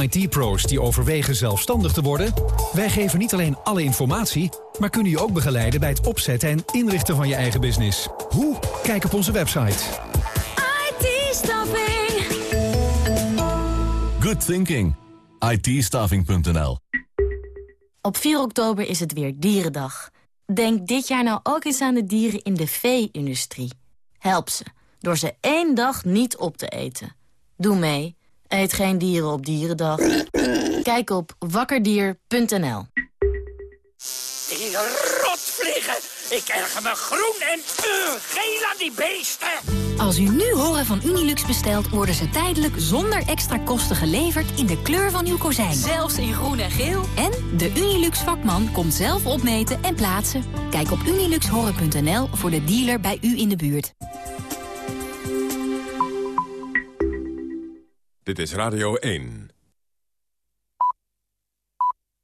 Speaker 41: IT-pro's die overwegen zelfstandig te worden? Wij geven niet alleen alle informatie, maar kunnen je ook begeleiden bij het opzetten en inrichten van je eigen business. Hoe? Kijk op onze website.
Speaker 32: IT-staffing.
Speaker 42: Good thinking. itstaffing.nl
Speaker 24: Op 4 oktober is het weer Dierendag. Denk dit jaar nou ook eens aan de dieren in de vee-industrie. Help ze, door ze één dag niet op te eten. Doe mee. Eet geen dieren op Dierendag. Kijk op wakkerdier.nl
Speaker 43: Die rotvliegen. Ik erger me groen en uh, geel aan die beesten.
Speaker 44: Als u nu Horen van Unilux bestelt, worden ze tijdelijk zonder extra kosten geleverd in de kleur van uw kozijn.
Speaker 43: Zelfs in groen en geel.
Speaker 44: En de Unilux vakman komt zelf opmeten en plaatsen. Kijk op uniluxhoren.nl voor de dealer bij u in de buurt.
Speaker 10: Dit is Radio 1.